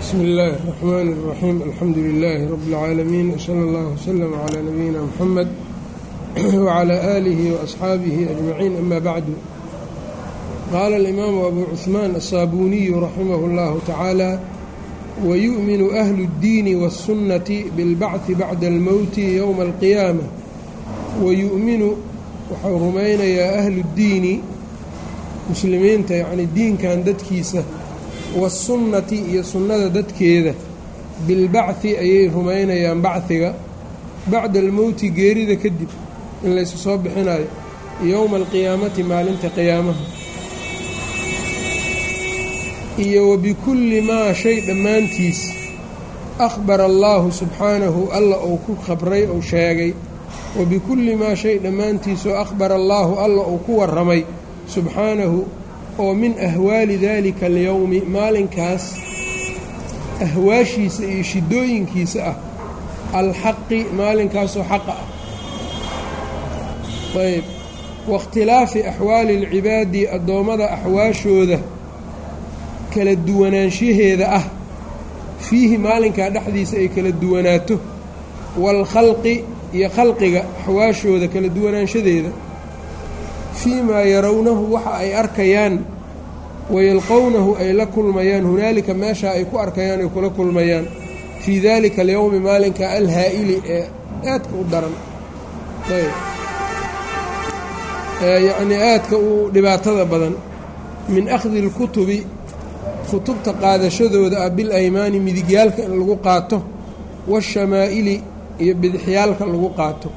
bsmi اllahi الرحmn الرaxيim alxamdu لilaahi rab اlcaalamiin wslى اllah wslm عlى nabiyina mxamed wعlى آlihi وaصxaabihi أجmaciin ama bacdu qaala اlimaamu abu cuثmaan الsaabuniyu raximah اllahu tacaala wayu'minu ahlu اddiini wالsunnati biاlbacثi bacda اlmowti ywma اlqiyaamة wayu'minu wuxuu rumaynayaa ahlu اddiini muslimiinta yacni diinkan dadkiisa wasunnati iyo sunnada dadkeeda. Bilbacdi ayay rumaynayaan bacdiga bacda almowti geerida kadib in laysu soo bixinayo yowma alqiyaamati maalinta qiyaamaha. Iyo wabikulli maa shay dhammaantiis akhbara allaahu subxaanahu alla uu ku khabray ou sheegay. Wabikulli maa shay dhammaantiisoo akhbara allaahu alla uu ku warramay subxaanahu oo min ahwaali daalika alyowmi maalinkaas ahwaashiisa iyo shidooyinkiisa ah alxaqi maalinkaasoo xaqa ah. Ayb. Waاkhtilaafi axwaali اlcibaadi addoommada axwaashooda kala duwanaanshaheeda ah fiihi maalinkaa dhexdiisa ay kala duwanaato waalkhalqi iyo khalqiga axwaashooda kala duwanaanshadeeda fii maa yarawnahu waxa ay arkayaan wayalqownahu ay la kulmayaan hunaalika meeshaa ay ku arkayaan ay kula kulmayaan. fii daalika alyowmi maalinka alhaa'ili ee aadka u daran. yacnii aadka u dhibaatada badan. min akhdi اlkutubi kutubta qaadashadooda ah bil aymaani midigyaalka in lagu qaato waashamaa'ili iyo bidixyaalka lagu qaato.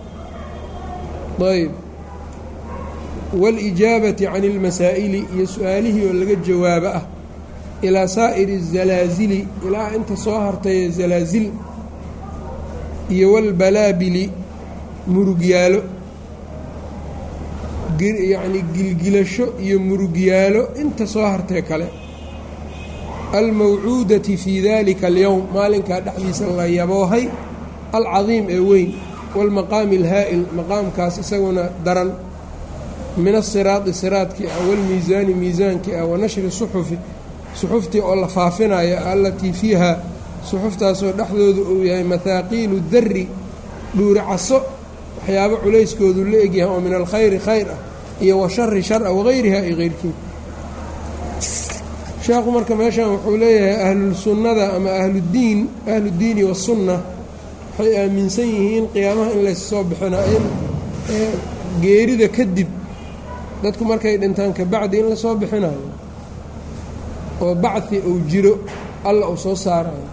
ayb waalijaabati can ilmasaa'ili iyo su'aalihii oo laga jawaabo ah ilaa saa'iri الzalaasili ilaa inta soo hartay zalaasil iyo walbalaabili murugyaalo yacni gilgilasho iyo murugyaalo inta soo hartay kale. Almawcuudati fii dalika alyowm maalinkaa dhexdiisa la yaboohay alcadiim ee weyn waalmaqaami alhaa'il maqaamkaas isaguna daran min asiraadi siraadkii ah walmiisaani miisaankii ah wa nashri suxufi suxuftii oo la faafinaya allatii fiiha suxuftaasoo dhexdooda uu yahay mahaaqiilu darri dhuuri caso waxyaabo culayskoodu la egyahay oo min alkhayri khayr ah iyo wa shari shar ah wagayriha iyo keyrkii sheekhu marka meeshan wuxuu leeyahay ahlusunnada ama ahluddiin ahluddiini wasunna waxay aaminsan yihiin qiyaamaha in laysu soo bixina in geerida kadib dadku markay dhintaan kabacdi in la soo bixinayo oo bacdi uu jiro alla uu soo saarayo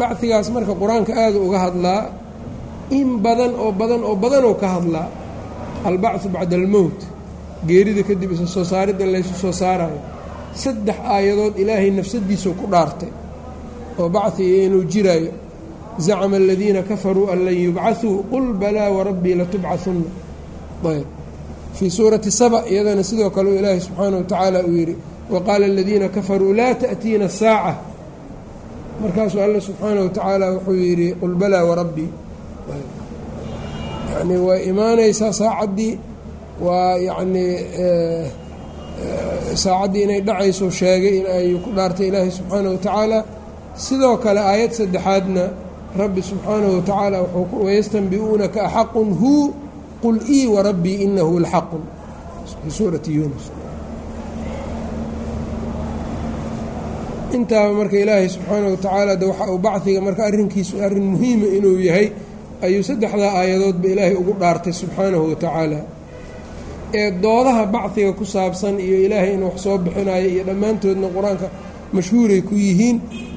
bacdigaas marka qur'aanka aada uga hadlaa in badan oo badan oo badanoo ka hadlaa albacdu bacda almowt geerida kadib isa soo saaridda laysu soo saarayo saddex aayadood ilaahay nafsadiisuu ku dhaartay oo bacdi iyo inuu jiraayo zacama aladiina kafaruu an lan yubcahuu qul balaa warabbii latubcahunna ayb fii suurati saba iyadana sidoo kale ilaahay subxaana wa tacaala uu yidhi waqaala aladiina kafaruu laa ta'tiina saaca markaasuu alla subxaana wa tacaala wuxuu yidhi qul balaa warabbii yacnii way imaanaysaa saacaddii waa yacnii saacaddii inay dhacayso sheegay in ay ku dhaartay ilaahay subxaana wa tacaala. Sidoo kale aayad saddexaadna rabbi subxaanahu wa tacaala wayastanbi'uunaka axaqun huu qul ii warabbii inahu lxaqun fii suurati yuunus intaaba marka ilaahay subxaanahu wa tacaala de waxa uu bacdiga marka arrinkiisu arrin muhiima inuu yahay ayuu saddexdaa aayadoodba ilaahay ugu dhaartay subxaanahu wa tacaala ee doodaha bacdiga ku saabsan iyo ilaahay inuu wax soo bixinayo iyo dhammaantoodna qur'aanka mashhuuray ku yihiin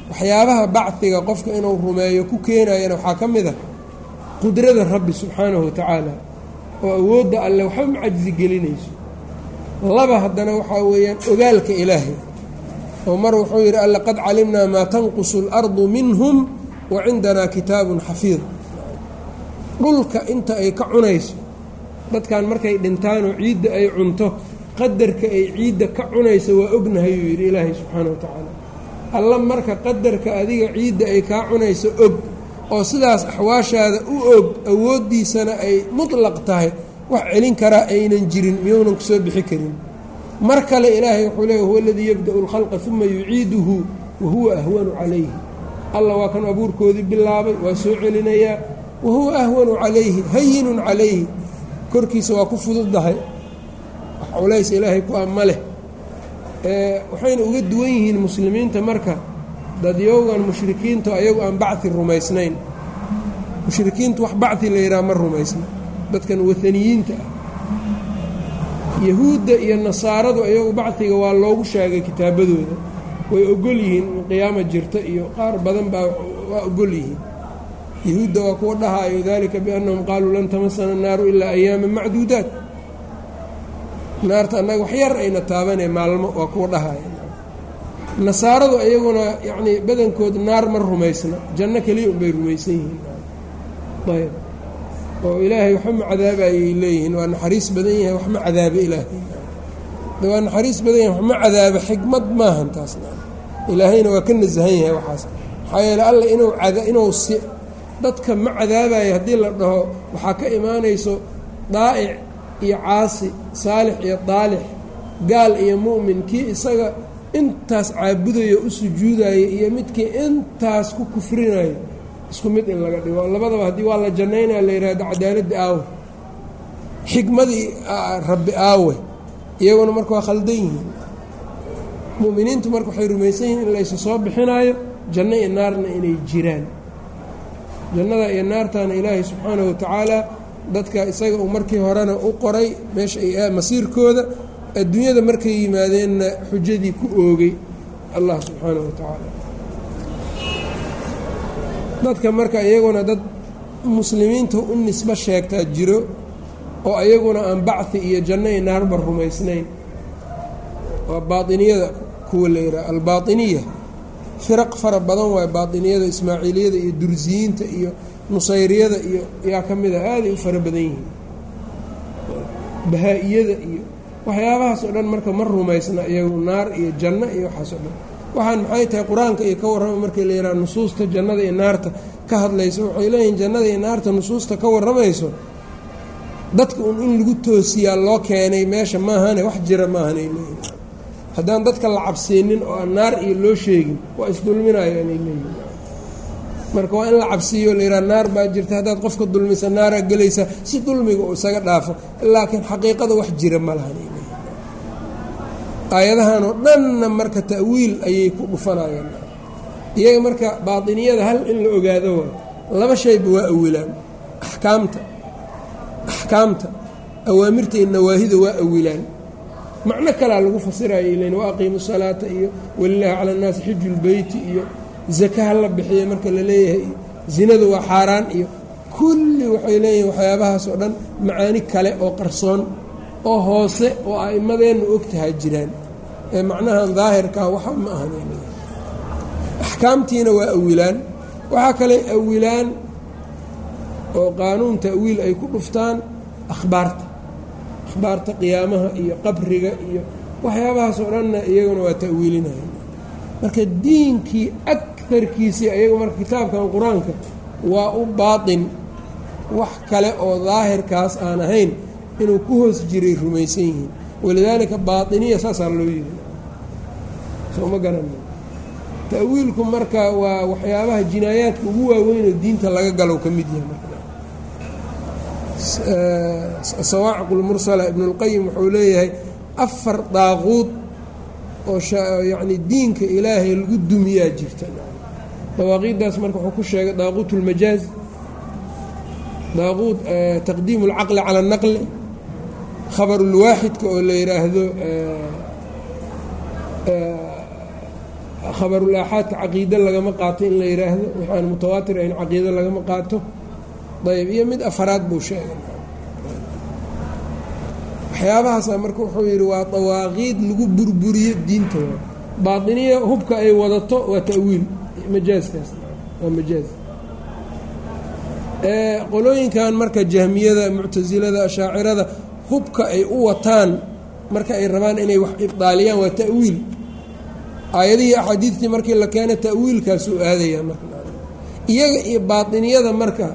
waxyaabaha bacdiga qofka inuu rumeeyo ku keenayana waxaa ka mid a qudrada rabbi subxaanahu wa tacaala oo awoodda alle waxba ma cajsi gelinayso. Laba haddana waxaa weeyaan ogaalka ilaahay. Oo mar wuxuu yidhi alle qad calimnaa maa tanqusu اlardu minhum wa cindanaa kitaabun xafiid. Dhulka inta ay ka cunayso dadkan markay dhintaanoo ciidda ay cunto qadarka ay ciidda ka cunayso waa ognahay uu yidhi ilaahay subxaana wa tacaala. Alla marka qadarka adiga ciidda ay kaa cunayso og oo sidaas axwaashaada u og awooddiisana ay mutlaq tahay wax celin karaa aynan jirin miyounan ku soo bixi karin. Mar kale ilaahay wuxuu leeya huwa aladii yabda'u اlkhalqa uma yuciiduhu wa huwa ahwanu calayhi. Allah waa kan abuurkoodii bilaabay waa soo celinayaa wa huwa ahwanu calayhi hayinun calayhi. Korkiisa waa ku fududahay wax culays ilaahay ku ah ma leh waxayna uga duwan yihiin muslimiinta marka dadyowgan mushrikiinta ayagu aan bacdi rumaysnayn. Mushrikiintu wax bacdi la yidhaha ma rumaysna. Dadkan wataniyiinta ah. Yahuudda iyo nasaaradu ayagu bacdiga waa loogu sheegay kitaabadooda way ogol yihiin in qiyaama jirta iyo qaar badan baa waa ogol yihiin. Yahuudda waa kuwa dhahaayo dalika biannahum qaaluu lan tamasana naaru ilaa ayaama macduudaat. Naarta annaga wax yar ayna taabanee maalmo waa kuwa dhahaayo nasaaradu ayaguna yacnii badankood naar ma rumaysna. Janno keliya unbay rumaysan yihiin. Ayb. Oo ilaahay waxba ma cadaabayay leeyihiin waa naxariis badan yahay wax ma cadaabo ilaahay. De waa naxariis badan yahay wax ma cadaabo xikmad maahan taasna ilaahayna waa ka nasahan yahay waxaas. Maxaa yeele alla inuu inuu si dadka ma cadaabayo haddii la dhaho waxaa ka imaanayso daa'ic iyo caasi saalix iyo daalix gaal iyo mu'min. Kii isaga intaas caabudayo u sujuudayo iyo midkii intaas ku kufrinayo isku mid in laga dhigo. Labadaba haddii waa la jannaynaya la yidhahdo cadaaladda aawe xikmadii rabbi aawe iyaguna marka waa khaldan yihiin. Mu'miniintu marka waxay rumaysan yihiin in laysu soo bixinaayo janno iyo naarna inay jiraan. Jannada iyo naartana ilaahay subxaanahu watacaala dadka isaga uu markii horena u qoray meesha ay masiirkooda adduunyada markay yimaadeenna xujadii ku oogay allah subxaanahu watacaala dadka marka iyaguna dad muslimiinta u nisbo sheegtaa jiro oo ayaguna aan bacdi iyo janno iyo naarba rumaysnayn. Waa baainiyada kuwa la yidhaha albaatiniya. Firaq fara badan waay baainiyada ismaaciiliyada iyo dursiyiinta iyo nusayriyada iyo yaa ka mid ah aaday u fara badan yihiin. Bahaa-iyada iyo waxyaabahaas oo dhan marka ma rumaysna iyagu naar iyo janno iyo waxaas oo dhan. Waxaan maxay tahay qur'aanka iyo ka warrama markii la yidhaha nusuusta jannada iyo naarta ka hadlayso? Waxay leeyihiin jannada iyo naarta nusuusta ka warramayso? Dadka un in lagu toosiyaa loo keenay meesha maahane wax jira maahanay leeyihiin haddaan dadka la cabsiinin oo aan naar iyo loo sheegin waa isdulminayo inay leeyihiin marka waa in la cabsiiyo la yidhaha naar baa jirta haddaad qofka dulmisa naaraa gelaysa si dulmiga uu isaga dhaafo laakiin xaqiiqada wax jira ma leeyihiin aayadahan oo dhanna marka ta'wiil ayay ku dhufanayaan iyaga marka baatiniyada hal in la ogaado waa laba shayba waa awilaan. Axkaamta axkaamta awaamirta iyo nawaahida waa awilaan. Macno kalaa lagu fasiraya ilan wa aqiimu salaata iyo walilaahi cala annaasi xiju lbeyti iyo zaka ha la bixiya marka la leeyahay iyo zinadu waa xaaraan iyo kulli waxay leeyihiin waxyaabahaas oo dhan macaani kale oo qarsoon oo hoose oo a'immadeenna ogtahaa jiraan ee macnahan daahirkaa waxa ma ahan axkaamtiina waa awilaan. Waxaa kale awilaan oo qaanuun ta'wiil ay ku dhuftaan akhbaarta. Akhbaarta qiyaamaha iyo qabriga iyo waxyaabahaas oo dhanna iyaguna waa ta'wiilinaya marka diinkii akarkiisii ayagu marka kitaabkan qur'aanka waa u baatin wax kale oo daahirkaas aan ahayn inuu ku hoos jiray rumaysan yihiin. Walidaalika baatiniya saasaa loo yiri sooma garana ta'wiilku marka waa waxyaabaha jinaayaadka ugu waaweynoo diinta laga galow ka mid yahay sawaaciq lmursala ibnulqayim wuxuu leeyahay afar daaquud oo yacni diinka ilaahay lagu dumiyaa jirta dawaaqiiddaas marka wuxuu ku sheegay daaquut اlmajaaz daaquud taqdiimu اlcaqli cala اnaqli khabarulwaaxidka oo la yidhaahdo khabarulaaxaadka caqiide lagama qaato in la yidhaahdo waxaan mutawaatir ayn caqiide lagama qaato. Ayb iyo mid afaraad buu sheegay. Waxyaabahaasa marka wuxuu yidhi waa dawaaqiid lagu burburiyo diinta baatiniya hubka ay wadato waa ta'wiil majaaskaas waa majaaz. Qolooyinkan marka jahmiyada muctasilada ashaacirada hubka ay u wataan marka ay rabaan inay wax ibdaaliyaan waa ta'wiil aayadihii axaadiidtii markii la keena ta'wiilkaasuu aadayaa marka. Iyaga iyo baatiniyada marka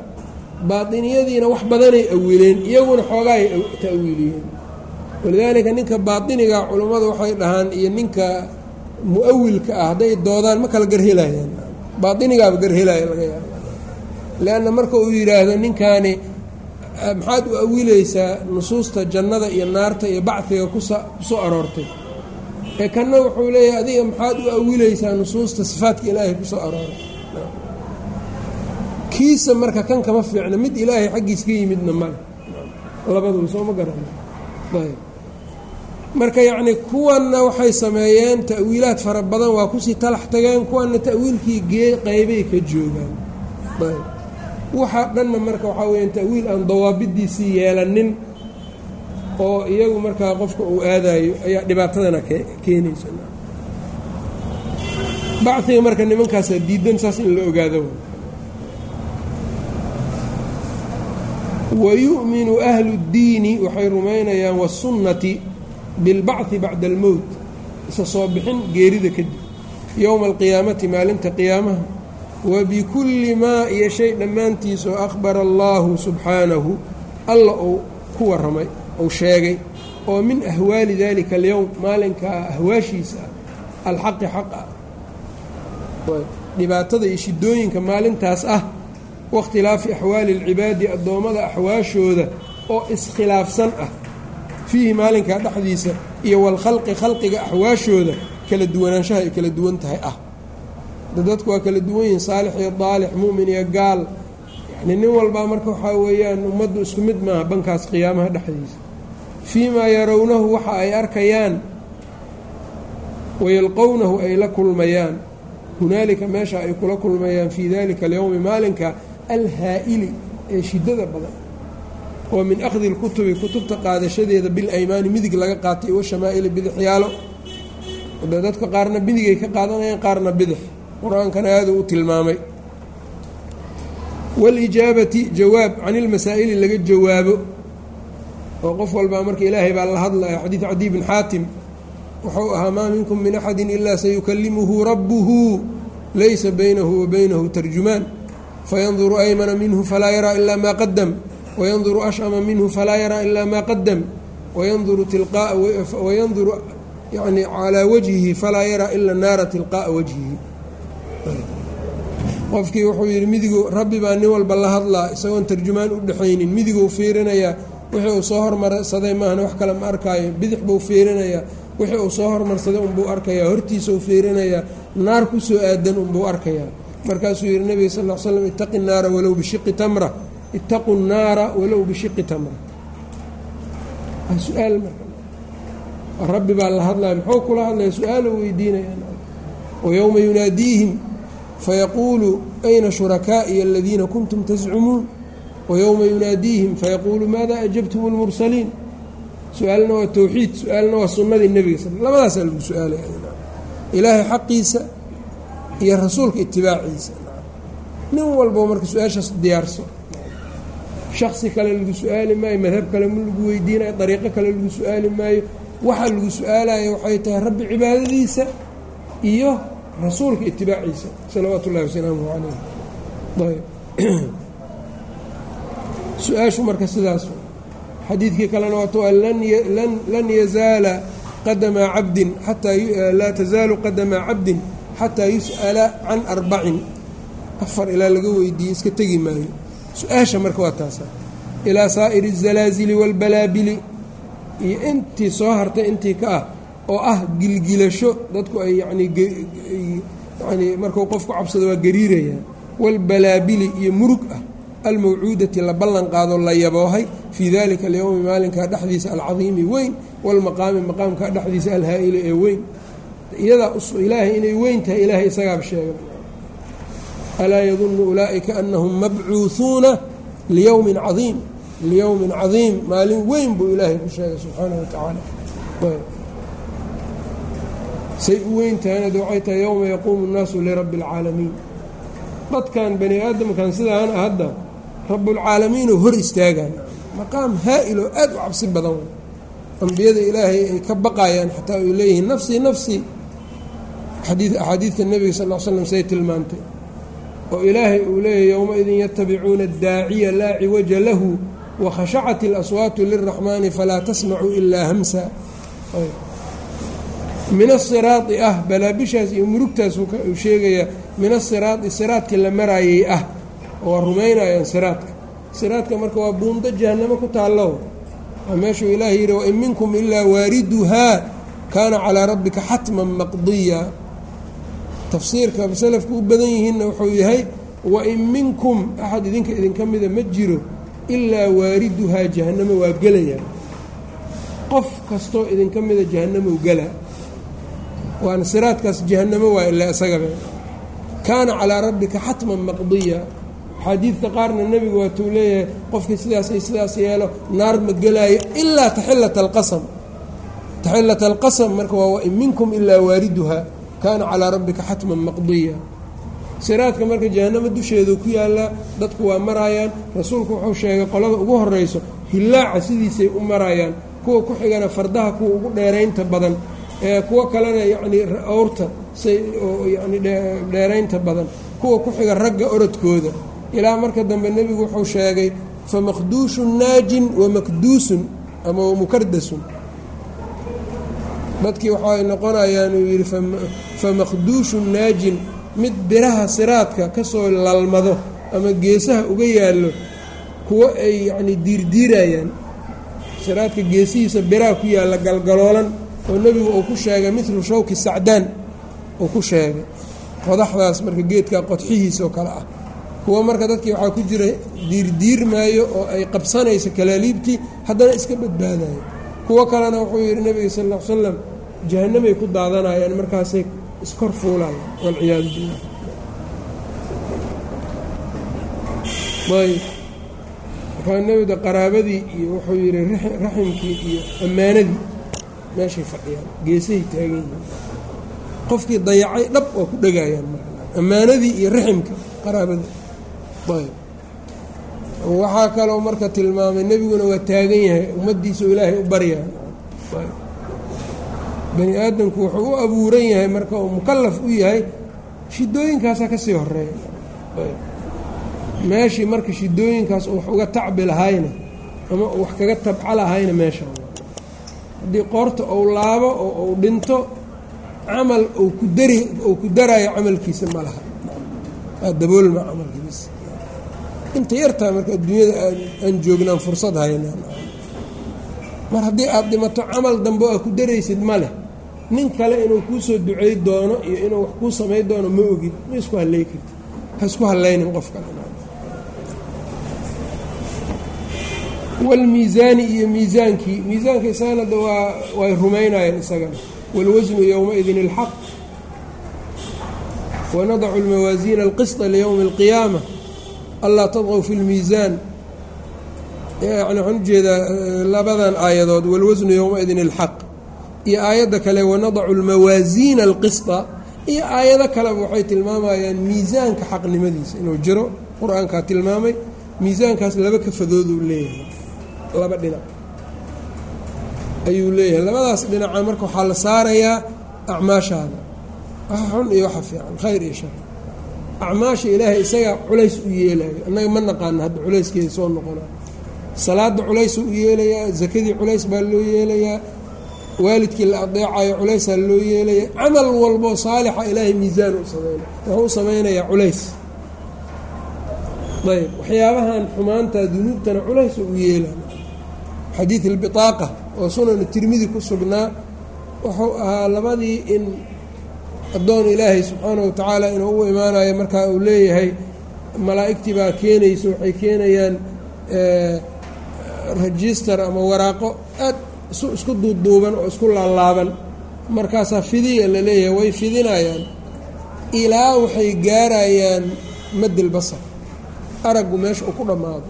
baatiniyadiina wax badanay awileen iyaguna xoogaay ta'wiiliyeen. Walidaalika ninka baatiniga culummadu waxay dhahaan iyo ninka mu'awilka ah hadday doodaan ma kala garhelayaan baatinigaaba garhelaya laga yaaba leanna marka uu yidhaahdo ninkaani maxaad u awilaysaa nusuusta jannada iyo naarta iyo bacfiga kusa ku soo aroortay ee kanna wuxuu leeyahay adiga maxaad u awilaysaa nusuusta sifaadka ilaahay ku soo arooray? Kiisa marka kan kama fiicna mid ilaahay xaggiis ka yimidna male labaduba soo ma garan. Marka yacni kuwanna waxay sameeyeen ta'wiilaad fara badan waa ku sii talax tageen kuwanna ta'wiilkii gee qeybay ka joogaan. Waxaa dhanna marka waxaa weyaan ta'wiil aan dawaabidiisii yeelanin oo iyagu markaa qofka uu aadayo ayaa dhibaatadana keenaysa. Baciga marka nimankaasaa diidan saas in la ogaado. Wayu'minu ahlu اddiini waxay rumaynayaan wasunnati bilbacdi bacda almowt isa soo bixin geerida kadib yowma alqiyaamati maalinta qiyaamaha. Wabikulli maa iyo shay dhammaantiis oo akhbara allaahu subxaanahu alla uu ku warramay uu sheegay oo min ahwaali dalika alyowm maalinkaa ahwaashiisa ah alxaqi xaq ah dhibaatada iyo shidooyinka maalintaas ah waاkhtilaafi axwaali اlcibaadi addoommada axwaashooda oo iskhilaafsan ah fiihi maalinkaa dhexdiisa iyo walkhalqi khalqiga axwaashooda kala duwanaanshaha ay kala duwan tahay ah. Dadku waa kala duwan yihiin saalix iyo daalix mu'min iyo gaal. Yacni nin walbaa marka waxaa weeyaan ummaddu isku mid maaha bankaas qiyaamaha dhexdiisa fii maa yarownahu waxa ay arkayaan wayalqownahu ay la kulmayaan. Hunaalika meesha ay kula kulmayaan fii dalika alyowmi maalinka alhaa'ili ee shiddada badan. Oo min akhdi اlkutubi kutubta qaadashadeeda bilaymaani midig laga qaatay washamaaili bidixyaalo dadka qaarna midigay ka qaadanayaan qaarna bidix. Qur'aankana aaduu u tilmaamay. Wاlijaabati jawaab can ilmasaa'ili laga jawaabo oo qof walbaa marka ilaahay baa la hadlaya xadiid cadiy bn xaatim wuxuu ahaa maa minkum min axadi ilaa sayukalimuhu rabbuhu laysa baynahu wa baynahu tarjumaan. Fayanduru aymana minhu falaa yaraa ilaa maa qadam wayanduru ashama minhu falaa yaraa ilaa maa qadam wayanduru wayanduru yani calaa wajhihi falaa yaraa ila naara tilqaa'a wajhihi. Qofkii wuxuu yidhi midigu rabbi baa nin walba la hadlaa isagoon tarjumaan u dhexaynin. Midiguu fiirinayaa wixii uu soo hormarsaday maahna wax kale ma arkaayo bidix buu fiirinayaa wixii uu soo hormarsaday unbuu arkayaa. Hortiisau fiirinayaa. Naar ku soo aadan unbuu arkayaa. Markaasuu yidhi nebiga sal l slam itaqi naara walow bishiqi tamra. Itaqu nnaara walow bishiqi tamra. Su'aal rabbi baa la hadlaya muxuu kula hadlaya? Su'aalo weydiinaya. Wayowma yunaadiihim fayaquulu ayna shurakaa'iya aladiina kuntum tascumuun wayowma yunaadiihim fayaquulu maada ajabtum اlmursaliin su'aalna waa towxiid su'aalna waa sunnadii nebiga sal labadaasaa lagu su'aalaya ilaahay xaqiisa iyo rasuulka itibaaciisa nin walbo marka su'aashaas diyaarso shaksi kale lagu su'aali maayo madhab kale ma lagu weydiinayo dariiqo kale lagu su'aali maayo waxa lagu su'aalayo waxay tahay rabbi cibaadadiisa iyo rasuulka itibaaciisa salawaatu ullahi wasalaamuh calayh su-aashu marka sidaas xadiidkii kalena waata waa lan yazaala qadama cabdin ataa laa tazaalu qadama cabdin xataa yus'ala can arbacin afar ilaa laga weydiiyey iska tegi maayo su-aasha marka waa taasa ilaa saa'iri الzalaazili wاlbalaabili iyo intii soo hartay intii ka ah oo ah gilgilasho dadku ay yanii yani markuu qofku cabsado waa gariirayaan wاlbalaabili iyo murug ah almawcuudati la ballan qaado la yaboohay fii dalika alyowmi maalinkaa dhexdiisa alcadiimi weyn wاlmaqaami maqaamkaa dhexdiisa alhaa'ili ee weyn. Iyadaa ilaahay inay weyn tahay ilaahay isagaaba sheegay. Alaa yadunu ulaa'ika anahum mabcuuhuuna liyowmin cadiim. Liyowmin cadiim maalin weyn buu ilaahay ku sheegay subxaanahu watacaala say u weyn tahayna de waxay tahay yowma yaquumu nnaasu lirabbi اlcaalamiin dadkan bani aadamkan sidaana hadda rabbulcaalamiinoo hor istaagaan. Maqaam haa'il oo aad u cabsi badan wey ambiyada ilaahay ay ka baqayaan xataa ay leeyihiin nafsii nafsii axaadiidta nebiga sal l slam say tilmaantay. Oo ilaahay uu leeyahy yowmaidin yatabicuuna addaaciya laa ciwaja lahu wakhashacat اlaswaatu lilraxmaani falaa tasmacu ilaa hamsa. Min asiraadi ah balaabishaas iyo murugtaas sheegayaa min asiraadi siraadkii la maraayay ah waa rumaynayaan siraadka. Siraadka marka waa buundo jahannamo ku taallo. Meeshuu ilaahay yidhi wain minkum ilaa waariduhaa kaana calaa rabbika xatman maqdiya. Tafsiirka salafku u badan yihiinna wuxuu yahay wain minkum axad idinka idinka mida ma jiro ilaa waariduhaa jahannamo waa gelaya. Qof kastoo idinka mida jahannamow gela waana siraadkaas jahannamo waa ilaa isagaba kaana calaa rabbika xatman maqdiya xaadiidta qaarna nebigu waatuu leeyahay qofkii sidaasay sidaas yeelo naar ma gelaayo ilaa taxillata alqasam. Taxillata alqasam marka waa wain minkum ilaa waariduhaa kaana calaa rabbika xatman maqdiya. Siraadka marka jahannamo dusheedu ku yaallaa dadku waa maraayaan rasuulku wuxuu sheegay qolada ugu horrayso hillaaca sidiisay u maraayaan kuwa ku xigana fardaha kuwa ugu dheeraynta badan ee kuwo kalena yacnii awrta say yacni dheeraynta badan kuwa ku xiga ragga orodkooda ilaa marka dambe nebigu wuxuu sheegay fa maqduushun naajin wa makduusun ama wamukardasun dadkii waxaay noqonayaan uu yidhi fa maqduushun naajin mid biraha siraadka ka soo lalmado ama geesaha uga yaallo kuwo ay yacnii diirdiirayaan. Siraadka geesihiisa biraha ku yaalla galgaloolan oo nebigu uu ku sheegay midlu shawki sacdaan uu ku sheegay. Qodaxdaas marka geedka qodxihiisa oo kale ah kuwo marka dadkii waxaa ku jira diirdiirmaayo oo ay qabsanayso kalaaliibtii haddana iska badbaadayo kuwo kalena wuxuu yidhi nebiga sal ll ly slam jahannamay ku daadanayaan markaasay iskor fuulayaan walciyaadu billah. Markaa nebida qaraabadii iyo wuxuu yidhi raximkii iyo ammaanadii meeshay fadhiyaan geesahay taagan yihiin qofkii dayacay dhab waa ku dhegayaan ammaanadii iyo raximka qaraabada ayb waxaa kaloo marka tilmaamay nebiguna waa taagan yahay ummaddiisa ilaahay u baryaan bani aadamku wuxuu u abuuran yahay marka uu mukallaf u yahay shidooyinkaasaa ka sii horreeya meeshii marka shidooyinkaas wax uga tacbi lahayna ama wax kaga tabca lahayna meesha. Haddii qoorta ou laabo oo uu dhinto camal uu ku dari uu ku daraayo camalkiisa ma laha. Waa daboolma camalka bis inta yartaa marka adduunyada aan joognaan fursad haynaan mar haddii aada dhimato camal dambe oo aad ku daraysid ma leh nin kale inuu kuu soo ducey doono iyo inuu wax kuu samay doono ma ogid ma isku halley karti ha isku hallaynin qof kale walmiisaani iyo miisaankii miisaanka isagana da waa way rumaynayeen isagana wاlwasnu ywmaidin اlxaq wanadacu اlmawaasiina اlqisطa lywmi اlqiyaamة allaa tadqow fi lmiisaan. Yani waxaan u jeedaa labadan aayadood walwasnu yowmaidin alxaq iyo aayadda kale wanadacu lmawaasiina alqisطa iyo aayado kaleba waxay tilmaamayaan miisaanka xaqnimadiisa. Inuu jiro qur'aankaa tilmaamay miisaankaas laba kafadooduu leeyahay. Laba dhinac. Ayuu leeyahay. Labadaas dhinaca marka waxaa la saarayaa acmaashaada. Waxa xun iyo waxa fiican. Khayr iyo shar acmaasha ilaahay isagaa culays u yeelayo annaga ma naqaana hadda culayskeeda soo noqona. Salaada culaysuu u yeelayaa zakadii culays baa loo yeelayaa waalidkii la adeecayo culaysaa loo yeelaya. Camal walboo saalixa ilaahay miisaan u sameyn wuxuu u sameynayaa culays. Ayb waxyaabahan xumaanta dunuubtana culays u yeela. Xadiid albitaaqa oo sunanu tirmidi ku sugnaa wuxuu ahaa labadii in addoon ilaahay subxaana wa tacaala inuu u imaanayo markaa uu leeyahay malaa'igtii baa keenayso waxay keenayaan register ama waraaqo aad isku duuduuban oo isku laalaaban markaasaa fidiya la leeyahay way fidinayaan. Ilaa waxay gaarayaan madel basar. Araggu meesha uu ku dhammaado.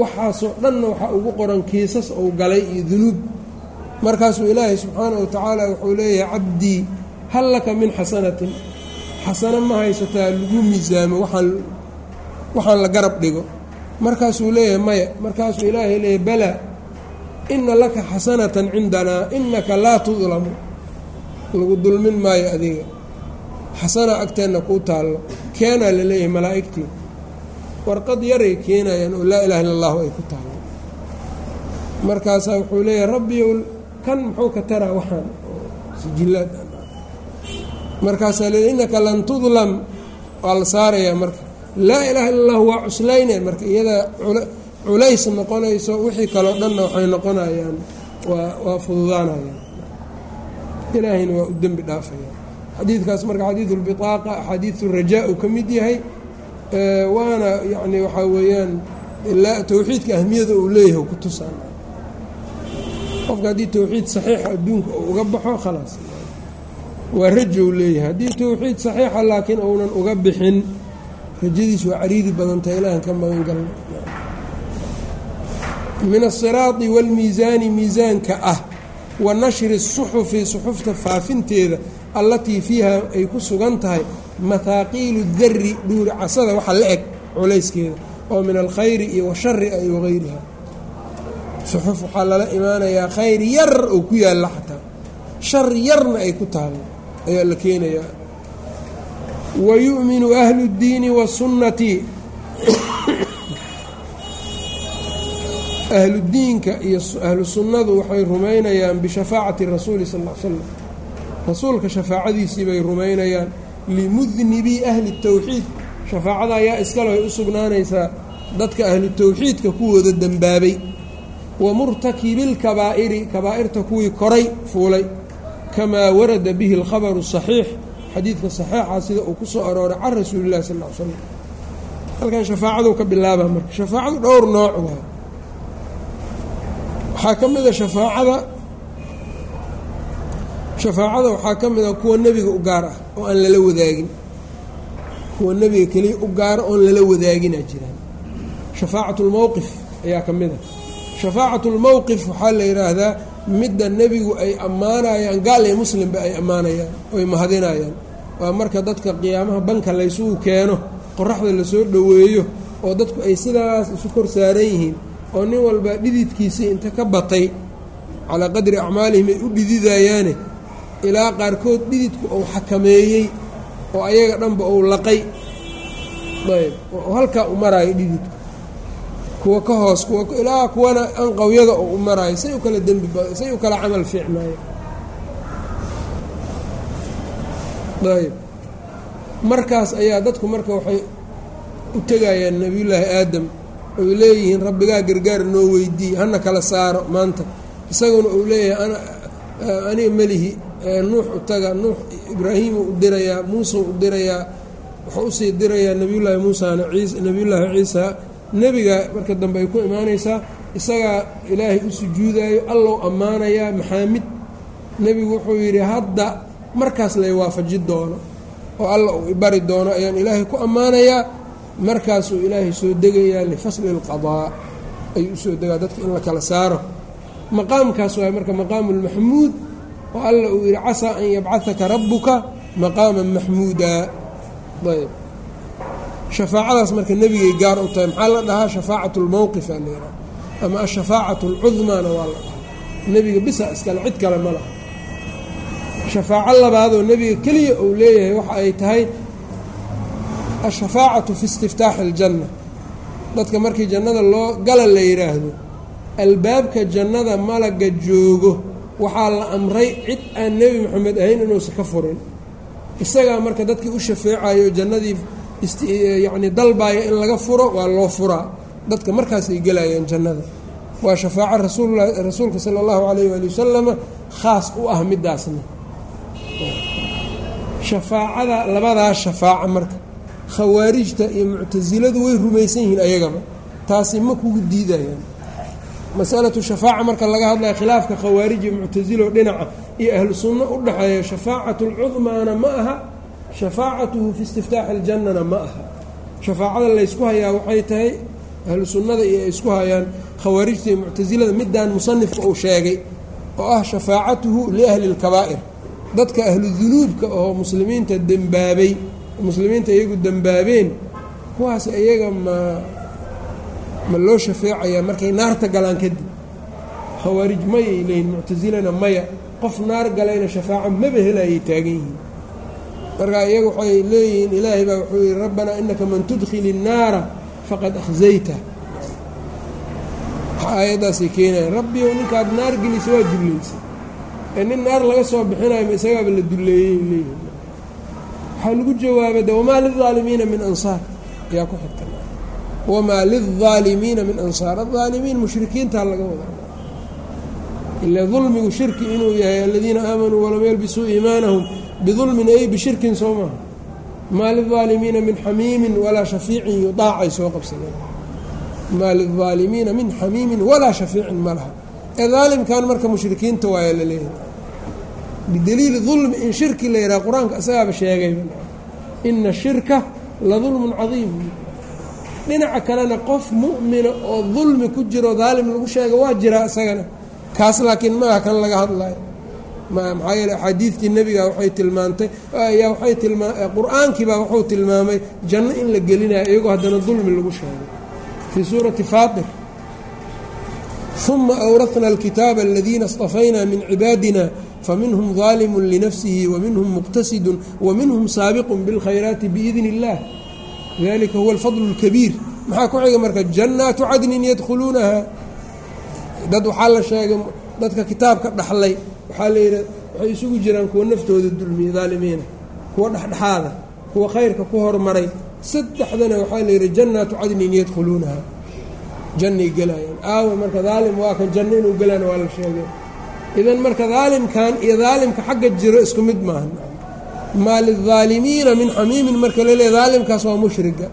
Waxaasoo dhanna waxaa ugu qoran kiisas uu galay iyo dunuub markaasuu ilaahay subxaanahu watacaala wuxuu leeyahay cabdii hal laka min xasanatin. Xasano ma haysataa lagu miisaamo waxaan la garab dhigo. Markaasuu leeyahay maya. Markaasuu ilaahay leeyahay balaa ina laka xasanatan cindanaa inaka laa tudlamu. Lagu dulmin maayo adiga. Xasana agteenna kuu taallo. Keenaa la leeyahay malaa'igtii. Warqad yaray keenayaan oo laa ilaha illa allahu ay ku taallo. Markaasaa wuxuu leeyahay rabbiyow kan muxuu ka taraa waxaan? Oo sijillaad markaasaa le innaka lan tudlam. Waa la saarayaa marka. Laa ilaaha illa allah waa cuslayne marka iyada culays noqonayso wixii kaloo dhanna waxay noqonayaan waa waa fududaanayaan ilaahayna waa u dembi dhaafaya. Xadiidkaas marka xadiidu lbiaaqa axaadiidu rajaa uu ka mid yahay waana yacni waxaa weeyaan ilaa towxiidka ahmiyada uu leeyahay ku tusaan qofka haddii towxiid saxiixa adduunka uu uga baxo khalaas. Waa rajo u leeyahay. Haddii towxiid saxiixa laakiin uunan uga bixin rajadiis waa cariidi badanta ilaahan ka magan min asiraadi waalmiisaani miisaanka ah wa nashri suxufi suxufta faafinteeda allatii fiiha ay ku sugan tahay mahaaqiilu dari dhuuri casada waxa la eg culayskeeda oo min alkhayri iyo washari iyo wagayriha suxuf waxaa lala imaanayaa khayr yar oo ku yaalla xataa. Shar yarna ay ku taalo ayaa la keenayaa. Wa yu'minu ahlu اddiini wasunnati ahludiinka iyo ahlu sunnadu waxay rumaynayaan bishafaacati rasuuli sal l slam rasuulka shafaacadiisii bay rumaynayaan limudnibii ahli towxiid shafaacada ayaa iskale ay u sugnaanaysaa. Dadka ahlu towxiidka kuwooda dembaabay wa murtakibilkabaa'iri kabaa'irta kuwii koray fuulay. Kamaa warada bihi alkhabaru saxiix xadiidka saxiixa sida uu ku soo arooray can rasuuli llahi sal slam halkan shafaacaduu ka bilaaba marka. Shafaacadu dhowr nooc waay waxaa ka mida shafaacada shafaacada waxaa ka mid a kuwa nebiga u gaar ah oo aan lala wadaagin. Kuwa nebiga keliya u gaara oon lala wadaagina jiraan. Shafaacatu lmowqif ayaa ka mid a shafaacatu lmowqif waxaa la yidhaahdaa midda nebigu ay ammaanayaan gaal iyo muslimba ay ammaanayaan oy mahadinayaan. Waa marka dadka qiyaamaha banka laysugu keeno qoraxda la soo dhoweeyo oo dadku ay sidaas isu kor saaran yihiin oo nin walba dhididkiisii inta ka batay calaa qadri acmaalihim ay u dhididayaane ilaa qaarkood dhididku uu xakameeyey oo ayaga dhanba uu laqay. Ayb halkaa u maraayo dhididku kuwa ka hoos kuwa ilaa kuwana anqawyada oo u maraayo say u kala dembi say u kala camal fiicnaayo. Ayb markaas ayaa dadku marka waxay u tegayaan nebiyullaahi aadam oy leeyihiin rabbigaa gargaar noo weydiiy hana kala saaro maanta. Isaguna uu leeyahay ana aniga melihi nuux u taga nuux ibraahiimu u dirayaa muuseu u dirayaa wuxuu u sii dirayaa nebiyullaahi muusana ciis nebiyullaahi ciisa nebiga marka dambe ay ku imaanaysaa isagaa ilaahay u sujuudaayo allow ammaanayaa maxaamid. Nebigu wuxuu yidhi hadda markaas lay waafaji doono oo alla uu ibari doono ayaan ilaahay ku ammaanayaa markaasuu ilaahay soo degayaa lifasli اlqadaa ayuu u soo degaa dadka in la kala saaro. Maqaamkaas waay marka maqaamu lmaxmuud oo alla uu yidhi casaa an yabcahaka rabuka maqaama maxmuuda. Ayb shafaacadaas marka nebigay gaar u tahay maxaa la dhahaa? Shafaacat اlmowqif aa la yidhaha ama ashafaacat اlcudmaana waa la dhahaa. Nebiga bisa iskale cid kale ma laha. Shafaaco labaadoo nebiga keliya uu leeyahay waxa ay tahay ashafaacatu fi istiftaaxi aljanna dadka markii jannada loo gala la yidhaahdo albaabka jannada malaga joogo. Waxaa la amray cid aan nebi moxamed ahayn inuusan ka furin. Isagaa marka dadkii u shafeecayo jannadii yacni dalbaaya in laga furo waa loo furaa. Dadka markaasay gelayaan jannada. Waa shafaaco rasuulka sala allahu calayh waali wasalama khaas u ah midaasna shafaacada labadaas shafaaca marka khawaarijta iyo muctasiladu way rumaysan yihiin ayagaba. Taasi ma kugu diidayaan. Masalatu shafaaca marka laga hadlayo khilaafka khawaarij iyo muctasilo dhinaca iyo ahlu sunno u dhexeeya shafaacatu lcudmaana ma aha shafaacatuhu fi istiftaaxi اljannana ma aha. Shafaacada laysku hayaa waxay tahay ahlu sunnada iyo ay isku hayaan khawaarijta iyo muctasilada midaan musanifka uu sheegay oo ah shafaacatuhu liahli اlkabaa'ir dadka ahlu dunuubka oo muslimiinta dembaabay muslimiinta iyagu dembaabeen kuwaas iyaga ma ma loo shafeecayaa markay naarta galaan kadib. Khawaarij mayay leeyihiin muctasilana maya. Qof naar galayna shafaaco maba helayay taagan yihiin marka iyaga waxay leeyihiin ilaahay baa wuxuu yihi rabbanaa inaka man tudkhili الnaara faqad akhzayta. Aayaddaasay keenayan rabbiyow ninkaad naar gelisa waa dullaysa ee nin naar laga soo bixinayo ma isagaaba la dulleeyey leeyihiin waxaa lagu jawaabay de wamaa lilaalimiina min ansaar. Ayaa ku xigta wamaa lilaalimiina min ansaar. Alaalimiin mushrikiintaa laga wadaa ila dulmigu shirki inuu yahay aladiina aamanuu walam yalbisuu iimaanahum bidulmin ay bishirkin soo maaha maa lilaalimiina min xamiimin walaa shafiicin yudaacay soo qabsadeen maa lilaalimiina min xamiimin walaa shafiicin ma laha ee daalimkan marka mushrikiinta waaya la leeyahay bidaliili dulmi in shirki la yidhaha qur'aanka isagaaba sheegay ina shirka la dulmun cadiim dhinaca kalena qof mu'mina oo dulmi ku jiro daalim lagu sheega waa jiraa isagana kaas laakiin maaha kan laga hadlayo maxaa yeele axaadiidtii nebiga waxay tilmaantay ayaa waxay tilmaa qur-aankiibaa wuxuu tilmaamay janno in la gelinayo iyagoo haddana dulmi lagu sheegay fii suurati faatir uma awrahna alkitaaba aladiina اstafayna min cibaadina faminhum ظaalimu linafsihi waminhum muqtasidun waminhum saabiqu biاlkhayraati biidn اllah dalika huwa alfadl اlkabiir maxaa ku xiga marka jannaatu cadnin yadkhuluunaha dad waxaa la sheegay dadka kitaabka dhaxlay waxaa la yidhi waxay isugu jiraan kuwa naftooda dulmiye daalimiina kuwa dhexdhexaada kuwa khayrka ku hormaray. Saddexdana waxaa la yidhi jannaatu cadnin yadkhuluunaha. Jannay gelayaan aawa marka daalim waa kan janno inuu gelaan waa la sheegay. Idan marka daalimkan iyo daalimka xagga jiro isku mid maaha maa lilaalimiina min xamiimin marka laleeya daalimkaas waa mushriga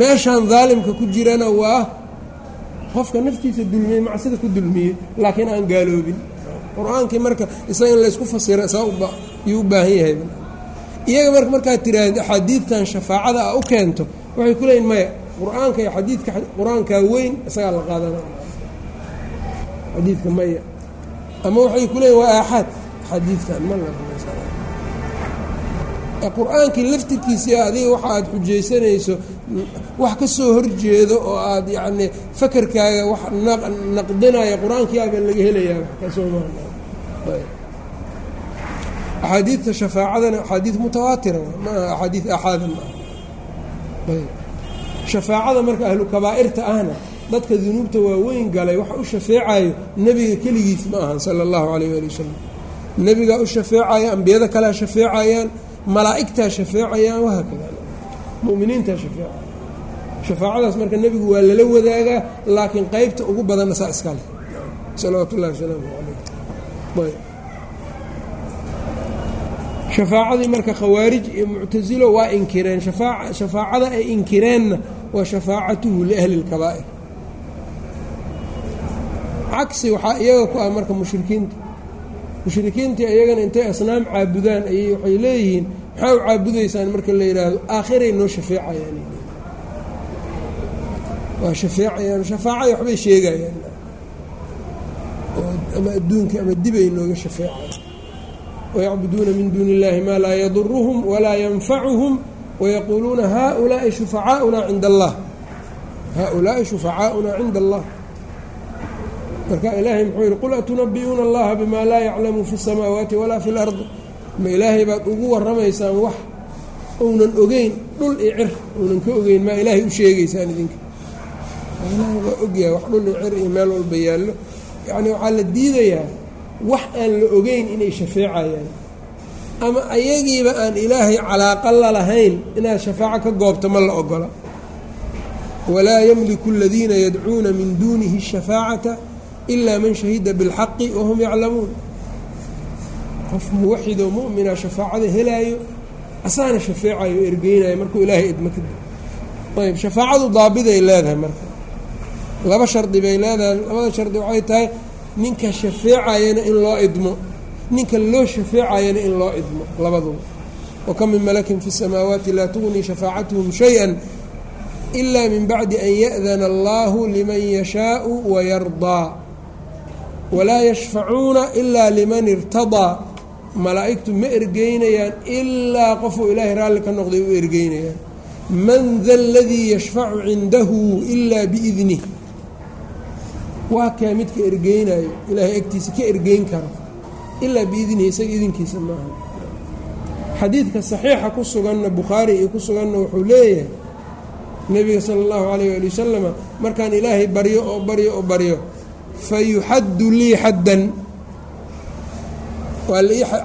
meeshaan daalimka ku jirana waa qofka naftiisa dulmiyey macsida ku dulmiyey laakiin aan gaaloobin qur'aankii marka isaga in laysku fasira saa yuu u baahan yahay. Iyaga marka markaad tiraahda axaadiidtan shafaacada a u keento. Waxay ku leeyiin maya qur'aanka iyo xadiidka qur'aankaa weyn isagaa la qaadana. Xadiidka maya. Ama waxay ku leeyiin waa aaxaad xadiidkan ma qur'aankii laftirkiisii adiga waxa aad xujaysanayso wax ka soo horjeedo oo aad yacni fakerkaaga wax naqdinaya qur'aankiiaaba laga helayaa axaadiidta shafaacadana axaadiid mutawaatira ma aha axaadiid aaxaada ma aha shafaacada marka ahlu kabaa'irta ahna dadka dunuubta waaweyn galay waxa u shafeecayo nebiga keligiis ma ahan sala allahu calayh waali wasalam nebigaa u shafeecaya ambiyada kalea shafeecayaan malaa'igtaa shafeecayaan wahaakada muminiintaa shafeecaya shafaacadaas marka nebigu waa lala wadaagaa laakiin qeybta ugu badanna saa iska leh salawaatu ullahi wasalaamu calayh shafaacadii marka khawaarij iyo muctasilo waa inkireen. Shafaacada ay inkireenna waa shafaacatuhu liahli اlkabaa'ir cagsi waxaa iyaga ku ah marka mushrikiinta mushrikiintii iyagana intay asnaam caabudaan ayay waxay leeyihiin maxaa u caabudaysaan marka la yidhaahdo aakhiray noo shafeecayaan. Waa shafeecayaan shafaacay waxbay sheegayaan. Ama adduunka ama dibay nooga shafeecayaan. Wayacbuduuna min duuni illahi maa laa yaduruhum walaa yanfacuhum wayaquuluuna haaulaai shufacaa'unaa cinda allah haaulaai shufacaa'unaa cinda allah marka ilaahay muxuu yidhi qul atunabi'uuna allaha bimaa laa yaclamu fi اsamaawaati walaa fi اlardi ma ilaahay baad ugu warramaysaan wax uunan ogeyn dhul iyo cir uunan ka ogeyn maa ilaahay u sheegaysaan idinka. Ilaahay waa ogyahay wax dhul iyo cir iyo meel walba yaallo. Yacni waxaa la diidayaa wax aan la ogeyn inay shafeecayaan. Ama ayagiiba aan ilaahay calaaqo la lahayn inaad shafaaco ka goobto ma la ogola. Walaa yamliku aladiina yadcuuna min duunihi shafaacata ilaa man shahida bilxaqi wahum yaclamuun qof muwaxidoo mu'mina ah shafaacada helaayo asaana shafeecayo ergeynayo markuu ilaahay idma ka ayb shafaacadu daabiday leedahay marka. Laba shardi bay leedahay labada shardi waxay tahay ninka shafeecayana in loo idmo ninka loo shafeecayana in loo idmo labaduba wa kam min malakin fi samaawaati laa tugnii shafaacatuhum shay-an ilaa min bacdi an ya'dana allahu liman yashaau wayardaa walaa yashfacuuna ilaa liman irtadaa malaa'igtu ma ergeynayaan ilaa qofuu ilaahay raalli ka noqday u ergeynayaan man da aladii yashfacu cindahu ilaa biidnih waa kaa midka ergeynayo ilaahay agtiisa ka ergeyn karo. Ilaa biidnihi isaga idinkiisa maaha xadiidka saxiixa ku suganna bukhaari iyo ku suganna wuxuu leeyahay nebiga sala allahu calayh waali wasalama markaan ilaahay baryo oo baryo oo baryo fa yuxaddu lii xaddan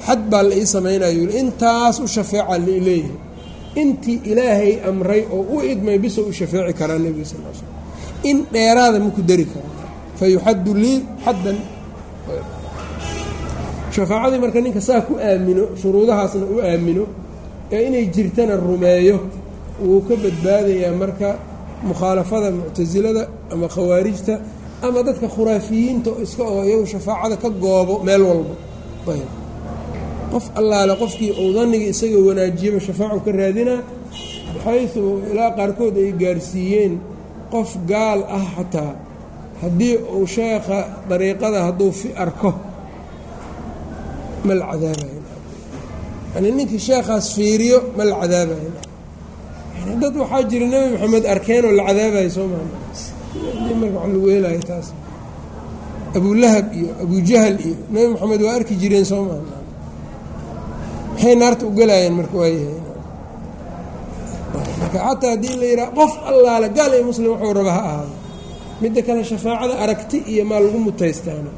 xad baa la ii samaynayo intaas u shafeeca leeyahay. Intii ilaahay amray oo u idmay bisa u shafeeci karaa nebiga sal l slm in dheeraada maku dari kara fa yuxaddu lii xaddan. Shafaacadii marka ninka saa ku aamino shuruudahaasna u aamino ee inay jirtana rumeeyo wuu ka badbaadayaa marka mukhaalafada muctasilada ama khawaarijta ama dadka khuraafiyiinta iska oo iyagu shafaacada ka goobo meel walba qof allaale qofkii uu daniga isaga wanaajiyaba shafaacu ka raadinaa baxaysu ilaa qaarkood ay gaarsiiyeen qof gaal ah xataa haddii uu sheekha dariiqada hadduu fi arko. Ma la cadaabayo. Yani ninkii sheekhaas fiiriyo ma la cadaabayo. Dad waxaa jira nebi maxamed arkeenoo la cadaabayo soo maa marka wa lagu helayo taas abulahab iyo abujahal iyo nabi maxamed waa arki jireen soomaa maxay naarta u marka waayahay marka xataa haddii la yidhaha qof allaale gaal iyo muslim wuxuu raba ha ahaado. Midda kale shafaacada aragti iyo maa lagu mutaystaana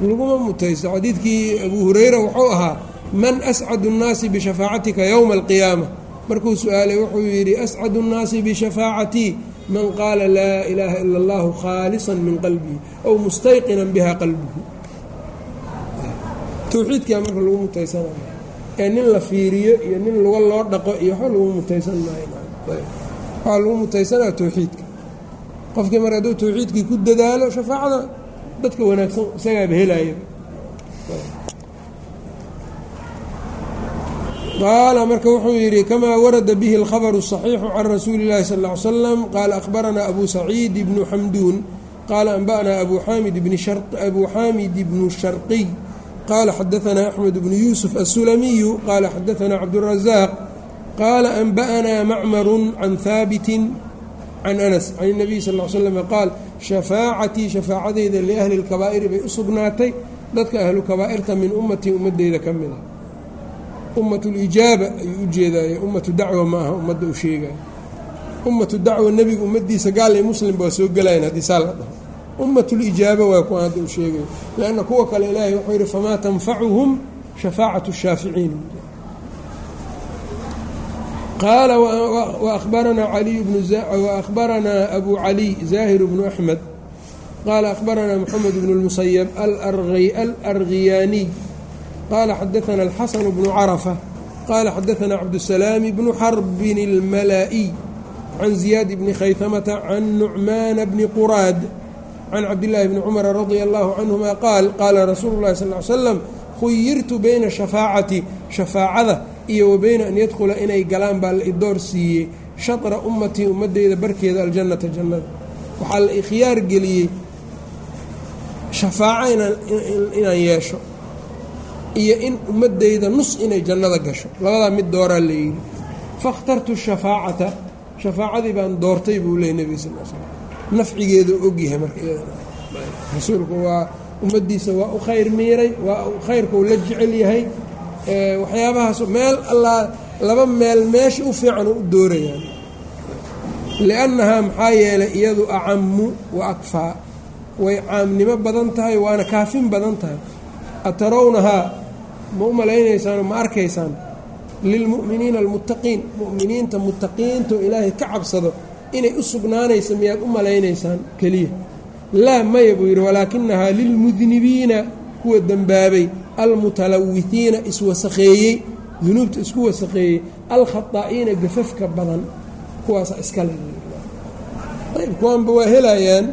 laguma mutaysto. Xadiidkii abu hurayra wuxuu ahaa man ascadu nnaasi bishafaacatika yowma alqiyaama. Markuu su'aalay wuxuu yidhi ascadu nnaasi bishafaacatii man qaala laa ilaaha ila اllahu khaalisa min qalbihi ow mustayqinan biha qalbihi towxiidkaa marka lagu mutaysanaya ee nin la fiiriyo iyo nin luga loo dhaqo iyo waxba lagu mutaysan maayo waxaa lagu mutaysanaya towxiidka qofkii marka hadduu towxiidkii ku dadaalo shafaacada dadka wanaagsan isagaaba helaya qaala marka wuxuu yidhi kamaa warada bihi alkhabaru saxiixu can rasuuli illahi sal ly slam qaala akhbaranaa abu saciid ibnu xamduun qaala anba'naa abu xaamid ibnu sharqiy qaala xadaanaa axmed ibnu yuusuf assulamiyu qaala xadaanaa cabdurazaaq qaala anba'naa macmarun can haabitin can anas can nabiy sal l slm qaal shafaacatii shafaacadeyda liahli lkabaa'iri bay u sugnaatay dadka ahlu kabaa'irta min ummatii ummadeyda ka mid a ummatu lijaaba ayuu u jeedaaya ummatu dacwa ma aha ummadda u sheegaya ummatu dacwa nebiga ummaddiisa gaal iyo muslimba waa soo gelayan haddii saa la dhaho. Ummatulijaaba waa kuwan hadda u sheegayo lanna kuwa kale ilaahay wuxuu yidhi famaa tanfacuhum shafaacatu shaaficiin. Qaala wabaranaa aliy waahbaranaa abu caliy zaahir bnu axmed qaala ahbaranaa moxamed bnu lmusayab alarkiyaaniy qaala xadaana alxasan bnu carafa qaala xadaana cabdusalaami bnu xarbin اlmalaa'iy can ziyaad bni khaytamata can nucmaana bni quraad can cabdillaahi bni cumara radia allahu canhuma qaal qaala rasuulu llahi sal ly slam khuyirtu bayna shafaacati shafaacada iyo wa bayna an yadkhula inay galaan baa la idoor siiyey shatra ummatii ummadeyda barkeeda aljannata jannada waxaa la ikhyaar geliyey shafaaco inaan yeesho iyo in ummadeyda nus inay jannada gasho. Labadaa mid dooraa la yidhi fakhtartu shafaacata. Shafaacadii baan doortay buu leeyay nebiga sal slam nafcigeedu ogyahay marka rasuulku waa ummaddiisa waa u khayr miiray waa khayrkuu la jecel yahay. Waxyaabahaas meel allaa laba meel meesha u fiican u doorayaan. Liannahaa maxaa yeelay iyadu acamu wa akfaa. Way caamnimo badan tahay waana kaafin badan tahay atarawnahaa ma u malaynaysaan ma arkaysaan lilmu'miniina almuttaqiin mu'miniinta muttaqiintaoo ilaahay ka cabsado inay u sugnaanaysa miyaad u malaynaysaan keliya laa maya buu yidhi walaakinahaa lilmudnibiina kuwa dembaabay almutalawitiina iswasakheeyey dunuubta isku wasakheeyey alkhataa'iina gafafka badan kuwaasa iskale ayb kuwaanba waa helayaan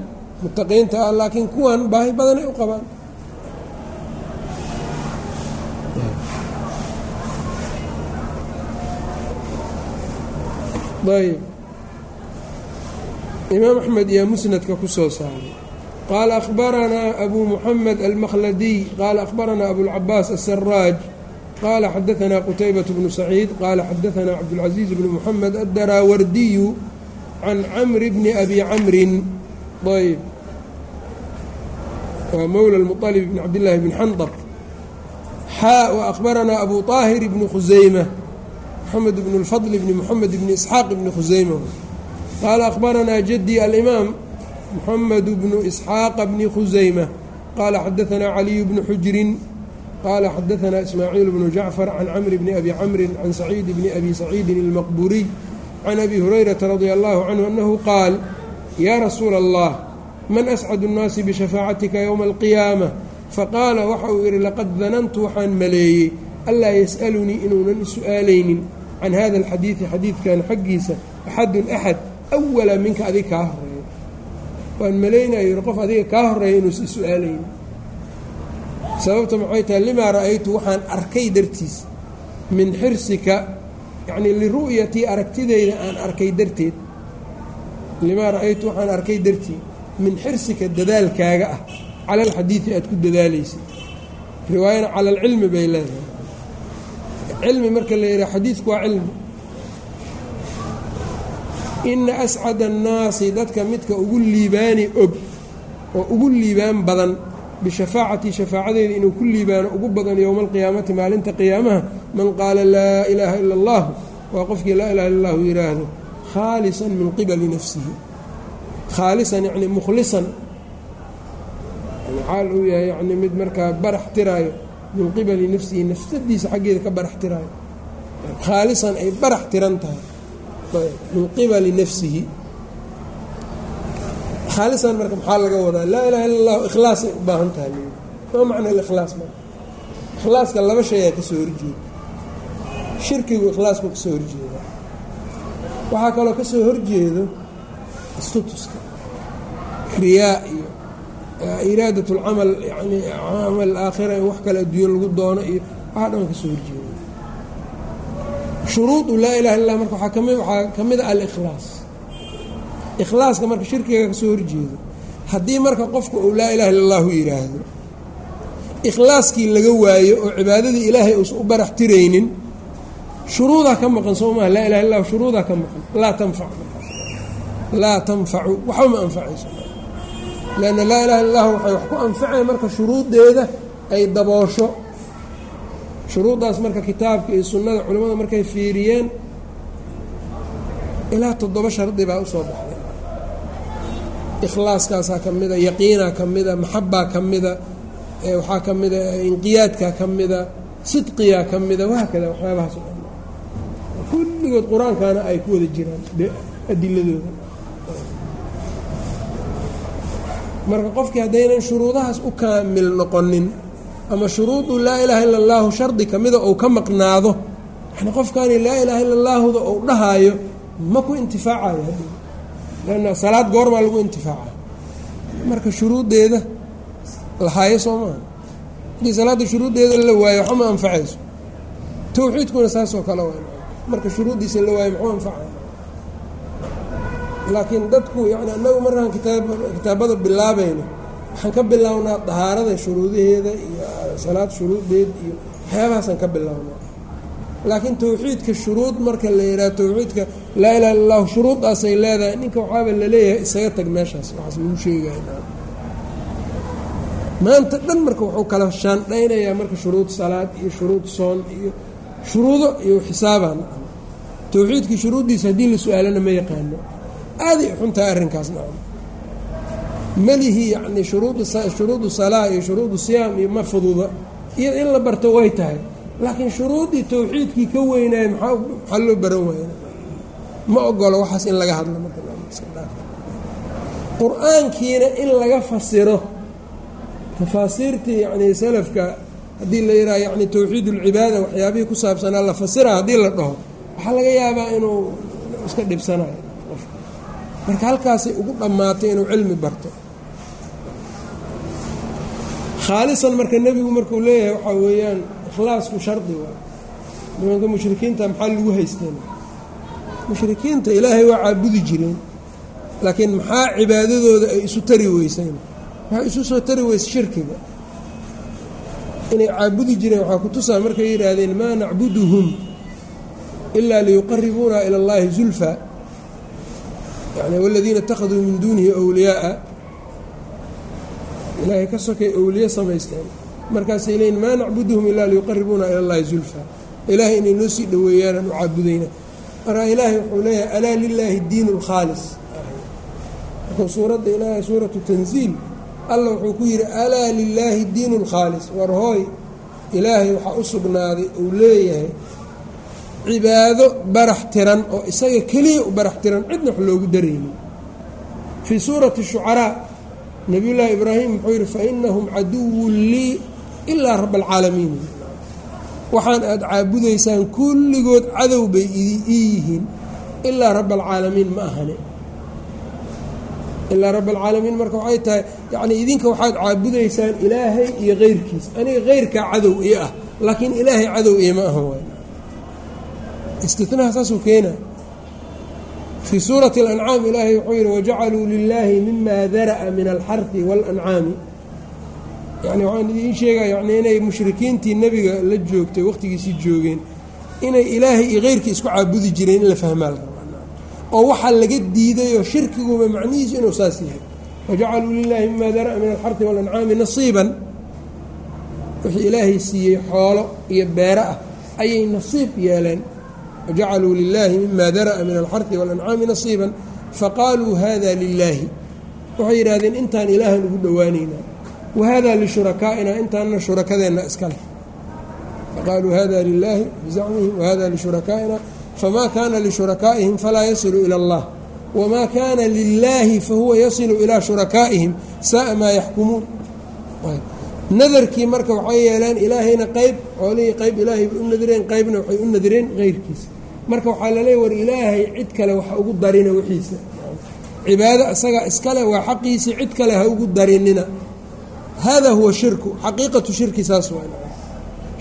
muttaqiinta ah laakiin kuwan baahi badanay u qabaan ayb imaam axmed yaa musnadka ku soo saaray. Qaala akhbaranaa abu muxamed almakhladiy qaala akhbaranaa abulcabaas asaraaj qaala xadaanaa qutaybat bnu saciid qaala xadaanaa cabdulcaziiz bni muxamed addaraawardiyu can camri bni abi camrin. Ayb waa mowla muطalib bn cabdillaahi bn xandab xaa wa akhbaranaa abu طaahir bni khuseyma mxamed bn اlfadl bni mxamed bni isxaaq bni khuseyma qaala akhbaranaa jadii alimaam mxamed bnu isxaaqa bni khuseyma qaala xadaanaa caliyu bnu xujrin qaala xadaanaa ismaaciil bnu jacfar can camri bni abi camrin can saciid bni abi saciidin اlmaqburiy can abi hurayrata radia allahu canhu annahu qaal yaa rasuula allah man ascadu اnnaasi bishafaacatika yowma alqiyaama faqaala waxa uu yidhi laqad danantu waxaan maleeyey anlaa yas'alunii inuunan su-aalaynin can hada alxadiidi xadiidkan xaggiisa axadun axad awala minka adiga kaa horreeya waan malaynaya yidhi qof adiga kaa horreeya inuusa su'aalaynin sababta maxay tahay limaa ra'aytu waxaan arkay dartiis min xirsika yacnii liru'yatii aragtideyda aan arkay darteed limaa ra'aytu waxaan arkay dartii min xirsika dadaalkaaga ah cala alxadiidi aad ku dadaalaysid riwaayana cala alcilmi bay leedahay cilmi marka la yidhaha xadiidku waa cilmi. Ina ascada annaasi dadka midka ugu liibaani og oo ugu liibaan badan bishafaacatii shafaacadeeda inuu ku liibaano ugu badan yowma alqiyaamati maalinta qiyaamaha man qaala laa ilaaha ila allahu waa qofkii laa ilaha illa allahu yidhaahdo khaalisan min qibali nafsihi. Khaalisan yacni mukhlisan. Xaal uu yahay yani mid markaa barax tiraayo min qibali nafsihi nafsadiisa xaggeeda ka barax tiraayo khaalisan ay barax tiran tahay. Min qibali nafsihi khaalisan marka maxaa laga wadaa? Laa ilaha illa allahu ikhlaasay u baahan tahay maa macna alikhlaas marka ikhlaaska laba shay aa ka soo horjeeda. Shirkigu ikhlaasku ka soo horjeeda. Waxaa kaloo ka soo horjeedo istutuska. Riyaa iyo iraadat lcamal yani camal aakhira wax kale adduunyo lagu doono iyo waxaa dhan ka soo horjeeda. Shuruudu laa ilaha illa marka waaa kami waxaa ka mid a alikhlaas. Ikhlaaska marka shirkiga ka soo horjeedo haddii marka qofka uu laa ilaha illa allahu yidhaahdo ikhlaaskii laga waayo oo cibaadadii ilaahay uusan u barax tiraynin shuruudaa ka maqan soo maha laa ilaha illa shuruudaa ka maqan. Laa tanfac laa tanfacu. Waxba ma anfacayso lanna laa ilaha illa llahu waxay wax ku anfacaya marka shuruuddeeda ay daboosho shuruuddaas marka kitaabka iyo sunnada culimmada markay fiiriyeen ilaa toddoba shardi baa u soo baxday ikhlaaskaasaa ka mida yaqiinaa ka mida maxabbaa ka mida waxaa ka mida inqiyaadkaa ka mida sidqigaa ka mida wahaakada waxyaabahaas kulligood qur'aankaana ay ku wada jiraan adiladooda marka qofkii haddaynan shuruudahaas u kaamil noqonin ama shuruudu laa ilaaha illa allaahu shardi ka mida ou ka maqnaado yani qofkaani laa ilaaha illa allaahuda ou dhahaayo ma ku intifaacayo haddii lanna salaad goormaa lagu intifaaca marka shuruuddeeda lahaayo soo maaha haddii salaadda shuruuddeeda la waayo waxba ma anfacayso. Tawxiidkuna saasoo kale waa marka shuruuddiisa la waayo muxuu anfacaya laakiin dadku yani annagu markaan kitaabada bilaabayno waxaan ka bilownaa dahaarada shuruudaheeda iyo salaad shuruuddeed iyo waxyaabahaasaan ka bilownaa. Laakiin tawxiidka shuruud marka la yidhaha tawxiidka laa ilaha illa allahu shuruuddaasay leedahay ninka waxaaba la leeyahay isaga tag meeshaas waxaas lagu sheegaya maanta dhan marka wuxuu kala shaandhaynayaa marka shuruud salaad iyo shuruud soon iyo shuruudo iyo xisaabaan. Tawxiidkii shuruuddiisa haddii la su'aalana ma yaqaano aaday xuntahay arrinkaas nacam melihii yacni shuruudu salaa iyo shuruudu siyaam iyo ma fududa. Iyo in la barto way tahay. Laakiin shuruuddii tawxiidkii ka weynaaya maxaa maxaa loo baran waaya ma ogolo waxaas in laga hadlo marqur-aankiina in laga fasiro tafaasiirtii yacnii salafka haddii la yidhaha yacni tawxiid ulcibaada waxyaabihii ku saabsanaa la fasira haddii la dhaho waxaa laga yaabaa inuu iska dhibsanayo marka halkaasay ugu dhammaatay inuu cilmi barto. Khaalisan marka nebigu markuu leeyahay waxaa weeyaan ikhlaasku shardi waay nimanka mushrikiinta maxaa lagu haysteen mushrikiinta ilaahay waa caabudi jireen laakiin maxaa cibaadadooda ay isu tari weyseen? Waxay isu soo tari weyse shirkiga. Inay caabudi jireen waxaa ku tusaa markay yidhaahdeen maa nacbuduhum ilaa liyuqaribuuna ila اllahi zulfa yani wاladiina اtakhaduu min duunihi wliyaaa ilaahay ka sokay owliye samaysteen markaasay leeyiin maa nacbuduhum ilaa liyuqaribuuna ila اllahi zulfa ilaahay inay noo sii dhoweeyaanaan u caabudayna marka ilaahay wuxuu leeyahay alaa lilaahi diin اlkhaalis markuu suuradda ilaahay suuratu tanziil alla wuxuu ku yidhi alaa lilaahi diin اlkhaalis war hooy ilaahay waxaa u sugnaaday uu leeyahay cibaado barax tiran oo isaga keliya u barax tiran cidna wax loogu daraynin. Fii suurati shucaraa nabiyullaahi ibraahim wuxuu yidhi fa inahum caduwun lii ilaa raba alcaalamiin waxaan aada caabudaysaan kulligood cadow bay ii yihiin ilaa raba alcaalamiin ma ahane. Ilaa rab alcaalamiin marka waxay tahay yacnii idinka waxaad caabudaysaan ilaahay iyo keyrkiis aniga keyrkaa cadow ii ah laakiin ilaahay cadow ii ma aha waay istinaha saasuu keena. Fii suurati اlancaam ilaahay wuxuu yidhi wajacaluu lilaahi mima dara'a min alxarfi waاlancaami yani waxaan idiin sheegaya yani inay mushrikiintii nebiga la joogtay waqtigiisii joogeen inay ilaahay iyo keyrkii isku caabudi jireen in la fahmaa oo waxaa laga diidayoo shirkiguba macnihiisu inuu saas yahay. Wajacaluu lilaahi mima dara'a min alxarfi walancaami nasiiban. Wixii ilaahay siiyey xoolo iyo beero ah ayay nasiib yeeleen wajacaluu lilaahi mima dara'a min alxarfi walancaami nasiiban faqaaluu hada lilaahi waxay yidhahdeen intaan ilaahan ugu dhowaanaynaa wahada lishurakaaina intaanna shurakadeenna iska leh faqaaluu hada lilaahi bizacmihim wahada lishurakaaina fma kana lishurakaa'ihim falaa yasilu ilى اllah wma kana lilaahi fahuwa yasilu ilaa shurakaa'ihim sa'a maa yaxkumuun nadarkii marka waxay yeeleen ilaahayna qeyb xoolihii qeyb ilaahay bay u nadireen qeybna waxay u nadireen keyrkiisa marka waxaa laleeya war ilaahay cid kale waxa ugu darina wixiisa. Cibaado isaga iskale waa xaqiisii cid kale ha ugu darinina. Hada huwa shirku xaqiiqatu shirki saas waa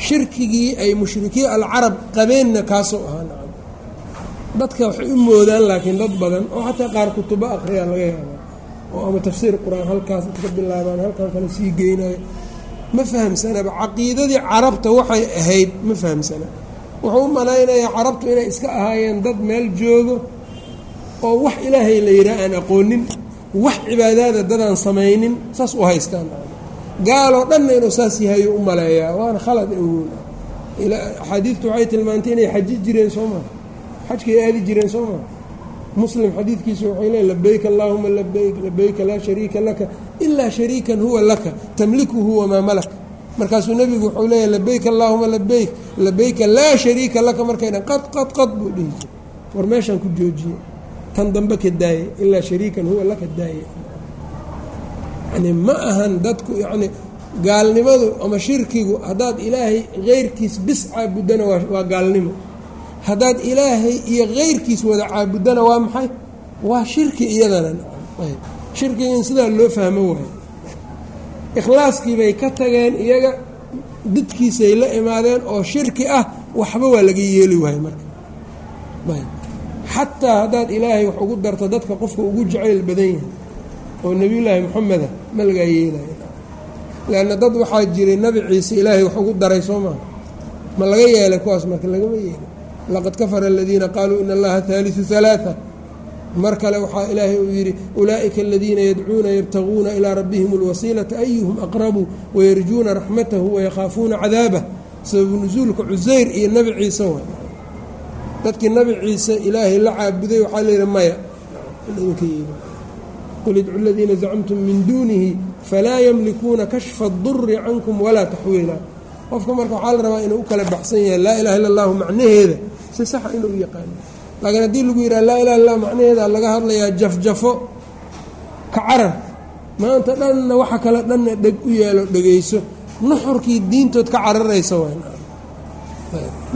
shirkigii ay mushrikiin alcarab qabeenna kaasoo ahaa dadka waxay u moodaan laakiin dad badan oo xataa qaar kutubo akhriyaa laga yaabaa oo ama tafsiir qur'aan halkaas ka bilaabaan halkan kale sii geynayo. Ma fahamsanaba caqiidadii carabta waxay ahayd ma fahamsana wuxuu u malaynayaa carabtu inay iska ahaayeen dad meel joogo oo wax ilaahay la yidhaah aan aqoonin wax cibaadaada dadaan samaynin saas u haystaan. Gaaloo dhanna inuu saas yahayu u maleeyaa waana khalad awoon axaadiidtu waxay tilmaantay inay xaji jireen soo maa xajkay aadi jireen soo maa muslim xadiidkiisu waxay leey labeyk allaahuma labeyk labeyka laa shariika laka ilaa shariikan huwa laka tamlikuhu wamaa malak markaasuu nebigu wuxuu leeyahy labeyk allaahuma labeyk labeyka laa shariika laka. Markayna qad qad qad buu dhihi jir war meeshaan ku joojiye tan dambe ka daaye ilaa shariikan huwa laka daaye. Yani ma ahan dadku yacni gaalnimadu ama shirkigu haddaad ilaahay keyrkiis bis caabudana waa gaalnimo. Haddaad ilaahay iyo keyrkiis wada caabudana waa maxay? Waa shirki iyadana. Shirkiga in sidaa loo fahmo waayo ikhlaaskii bay ka tageen iyaga dadkiisay la imaadeen oo shirki ah waxba waa laga yeeli waayo marka. Xataa haddaad ilaahay wax ugu darto dadka qofka ugu jacayl badan yahay oo nebiyullaahi maxameda ah, ma lagaa yeelaya leanna dad waxaa jiray nabi ciise ilaahay wax ugu daray soo maa ma laga yeelay kuwaas marka lagama yeelay laqad kafara aladiina qaaluu ina allaha haaliu halaaa mar kale waxaa ilaahay uu yidhi ulaa'ika aladiina yadcuuna yabtaguuna ilaa rabbihim اlwasiilaةa ayuhum aqrabu wayarjuuna raxmatahu wayakhaafuuna cadaabah sababu nusuulka cusayr iyo nebi ciise waay dadkii nabi ciise ilaahay la caabuday waxaa layidhi maya qul idcu ladiina zacmtum min duunihi falaa yamlikuuna kashfa اduri cankum walaa taxwiila qofka marka waxaa la rabaa inuu u kala baxsan yahay laa ilaha illa allahu macnaheeda si saxa inuu u yaqaano laakiin haddii lagu yidhaha laa ilaha illah macnaheeda laga hadlayaa jafjafo ka carar maanta dhanna waxa kale dhanna dheg u yeelo dhegayso. Nuxurkii diintood ka cararaysa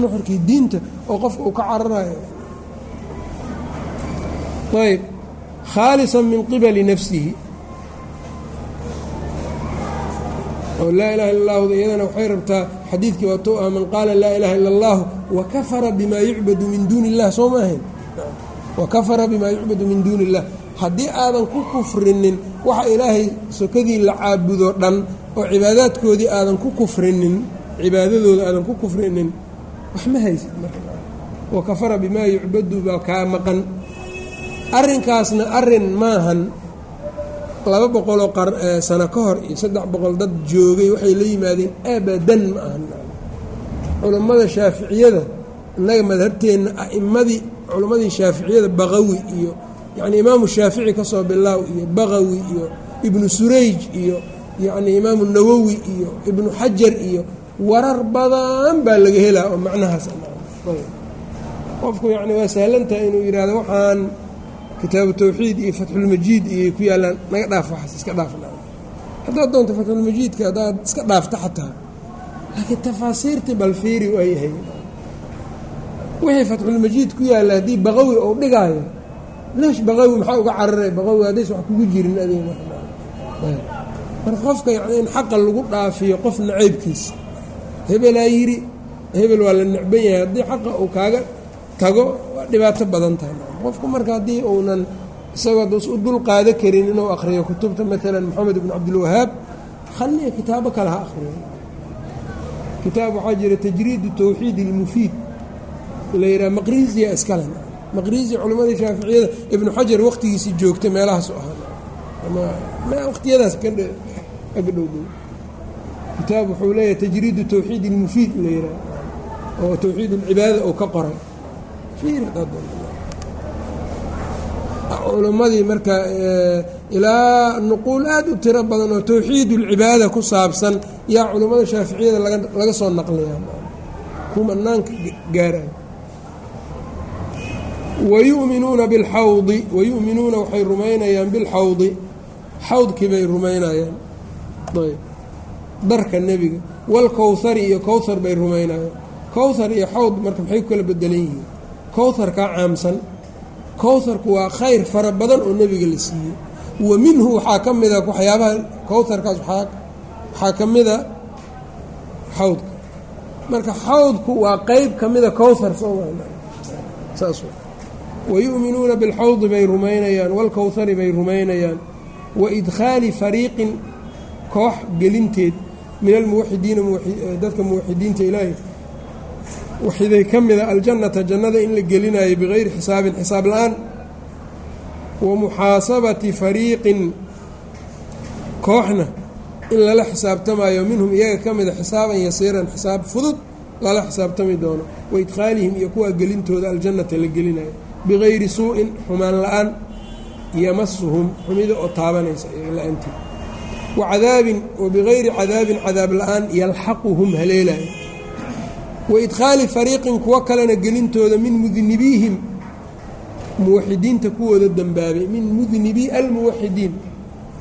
nuxurkii diinta oo qofka uu ka cararayo ayb khaalisan min qibali nafsihi oo laa ilaha illa allahu iyadana waxay rabtaa xadiidkii waatou ah man qaala laa ilaha illa allahu wakafara bimaa yucbadu min duuni illah soo ma ahayn? Wakafara bimaa yucbadu min duuni illah haddii aadan ku kufrinin waxa ilaahay sokadii la caabudo dhan oo cibaadaadkoodii aadan ku kufrinin cibaadadooda aadan ku kufrinin wax ma haysid wakafara bimaa yucbadu baa kaa maqan. Arrinkaasna arrin maahan laba boqoloo sano ka hor iyo saddex boqol dad joogay waxay la yimaadeen abadan ma ahan culammada shaaficiyada innaga madhabteenna a'immadii culammadii shaaficiyada baqawi iyo yacnii imaamu shaafici ka soo bilaaw iyo baqawi iyo ibnu surayj iyo yacnii imaamu nawowi iyo ibnu xajar iyo warar badan baa laga helaa oo macnahaas. Qofku yani waa sahlantahay inuu yidhaahdo waxaan kitaabu tawxiid iyo fatxulmajiid iyo ku yaallaan naga dhaaf waxaas iska dhaafna haddaad doonto fatxulmajiidka haddaad iska dhaafta xataa. Laakiin tafaasiirtii balfiiri waa yahay wixii fatxulmajiid ku yaalla haddii baqawi ou dhigaayo leesh baqawi maxaa uga cararay? Baqawi haddays wax kugu jirin adig marka qofka yani in xaqa lagu dhaafiyo qof nacaybkiisa hebelaa yidhi hebel waa la necban yahay. Haddii xaqa uu kaaga tago waa dhibaato badan tahay. Qofku marka haddii uunan isagoo das u dul qaada karin inuu akhriyo kutubta maalan moxamed ibn cabdilwahaab khaliya kitaabo kale ha akhriyo. Kitaab waxaa jira tajriidu tawxiid ilmufiid la yidhaha maqriisiya iskale maqriisi culimmadii shaaficiyada ibnu xajar waqtigiisii joogtay meelahaasu ahaa. Waqtiyadaas aga dhowdhow kitaab wuxuu leeyahay tajriidu tawxiid ilmufiid la yidhaha oo tawxiid ulcibaada uu ka qoray culimmadii marka ilaa nuquul aad u tiro badan oo tawxiid ulcibaada ku saabsan yaa culimmada shaaficiyada laga soo naqliya. Kumanaanka gaarayo wayuminuuna bilxawdi wayu'minuuna waxay rumaynayaan bilxawdi. Xawdkii bay rumaynayaan. Ayb darka nebiga. Walkowhari iyo kowhar bay rumaynayaan. Kowhar iyo xawd marka maxay ku kala bedelan yihiin kowharkaa caamsan kowharku waa khayr fara badan oo nebiga la siiyey. Wa minhu waxaa ka mida waxyaabaha kowharkaas waxaa ka mida xawdka. Marka xawdku waa qeyb ka mida kowhar saas wayu'minuuna bilxawdi bay rumaynayaan walkowhari bay rumaynayaan. Wa idkhaali fariiqin koox gelinteed min almuwaxidiina dadka muwaxidiinta ilaahay waxiday ka mida aljannata jannada in la gelinayo bikayri xisaabin xisaab la'aan wa muxaasabati fariiqin kooxna in lala xisaabtamayo minhum iyaga ka mida xisaaban yasiiran xisaab fudud lala xisaabtami doono wa idkhaalihim iyo kuwaa gelintooda aljannata la gelinayo bikayri suu-in xumaan la'aan yamasuhum xumida oo taabanaysa la'aantii wa cadaabin wa bikayri cadaabin cadaab la'aan yalxaquhum haleelayo wa idkhaali fariiqin kuwo kalena gelintooda min mudnibiihim muwaxidiinta kuwooda dembaabay min mudnibii almuwaxidiin.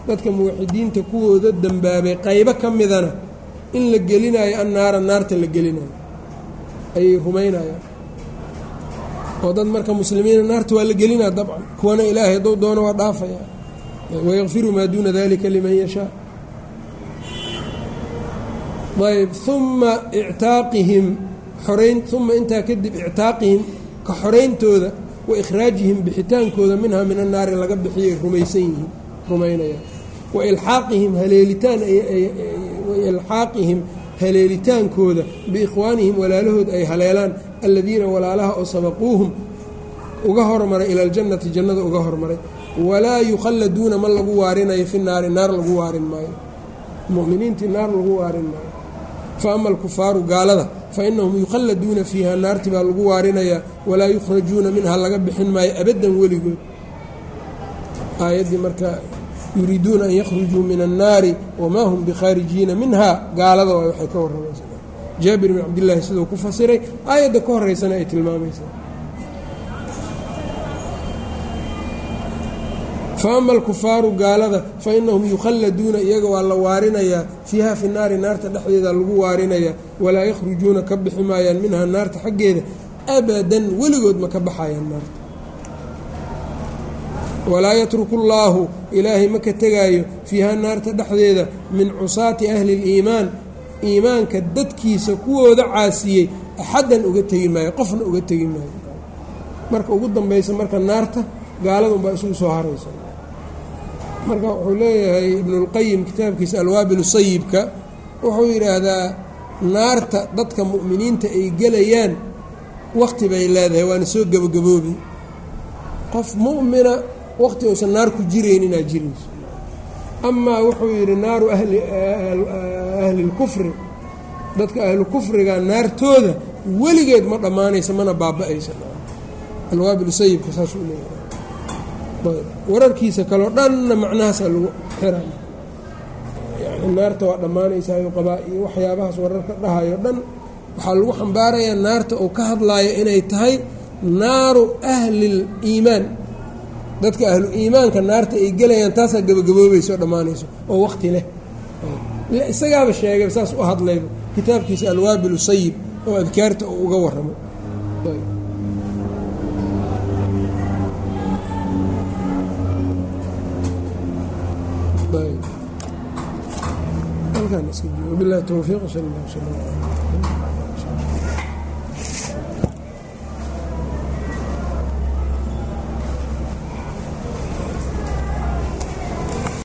Dadka muwaxidiinta kuwooda dembaabay qaybo ka midana in la gelinayo annaara naarta la gelinayo. Ayay rumaynayaan. Oo dad marka muslimiina naarta waa la gelinaa dabcan. Kuwana ilaahay hadduu doono waa dhaafaya. Wayakfiru maa duuna dalika liman yashaa. Ayb uma ictaaqihim xorayn uma intaa kadib ictaaqihim ka xorayntooda wa ikhraajihim bixitaankooda minhaa min annaari laga bixiyay rumaysan yihiin rumaynayaan wa ilxaaqihim haleelitaan ilxaaqihim haleelitaankooda biikhwaanihim walaalahood ay haleelaan. Aladiina walaalaha oo sabaquuhum uga hormaray ila aljannati jannada uga hormaray. Walaa yukhalladuuna ma lagu waarinayo fi naari naar lagu waarin maayo. Muminiintii naar lagu waarin maayo fa ama alkufaaru gaalada fa inahum yukhalladuuna fiiha naarti baa lagu waarinayaa walaa yukhrajuuna minha laga bixin maayo abaddan weligood. Aayaddii marka yuriiduuna an yakhrujuu min annaari wamaa hum bikhaarijiina minha gaalada waay ka warramaysa jaabir bin cabdillaahi siduu ku fasiray aayadda ka horeysana ay tilmaamaysaa fa ama alkufaaru gaalada fa inahum yukhalladuuna iyaga waa la waarinayaa fiiha fi naari naarta dhexdeeda lagu waarinayaa walaa yakhrujuuna ka bixi maayaan minha naarta xaggeeda abadan weligood ma ka baxayaan naarta. Walaa yatruku llaahu ilaahay ma ka tegaayo fiiha naarta dhexdeeda min cusaati ahli اliimaan iimaanka dadkiisa kuwooda caasiyey axaddan uga tegi maayo qofna uga tegi maayo. Marka ugu dambaysa marka naarta gaaladunbaa isugu soo haraysa marka wuxuu leeyahay ibnulqayim kitaabkiisa alwaabil sayibka wuxuu yidhaahdaa naarta dadka mu'miniinta ay gelayaan waqti bay leedahay waana soo gebagaboobi. Qof mu'mina waqti uusan naar ku jirayn inaad jirayso amaa wuxuu yidhi naaru ahli lkufri dadka ahlu kufriga naartooda weligeed ma dhammaanaysa mana baaba-aysa. Alwaabil sayibka saasuu leeyahay wararkiisa kaleo dhanna macnahaasaa lagu xiray yani naarta waa dhammaanaysaayuu qabaa iyo waxyaabahaas wararka dhahayo dhan waxaa lagu xambaarayaa naarta uu ka hadlaayo inay tahay naaru ahlil iimaan. Dadka ahlu iimaanka naarta ay gelayaan taasaa gabagaboobaysa oo dhammaanayso oo waqti leh. Isagaaba sheegay saas u hadlayba kitaabkiisa alwaabilu sayib oo adkaarta uu uga waramo halkaan iska bilahi towfiiq sal sal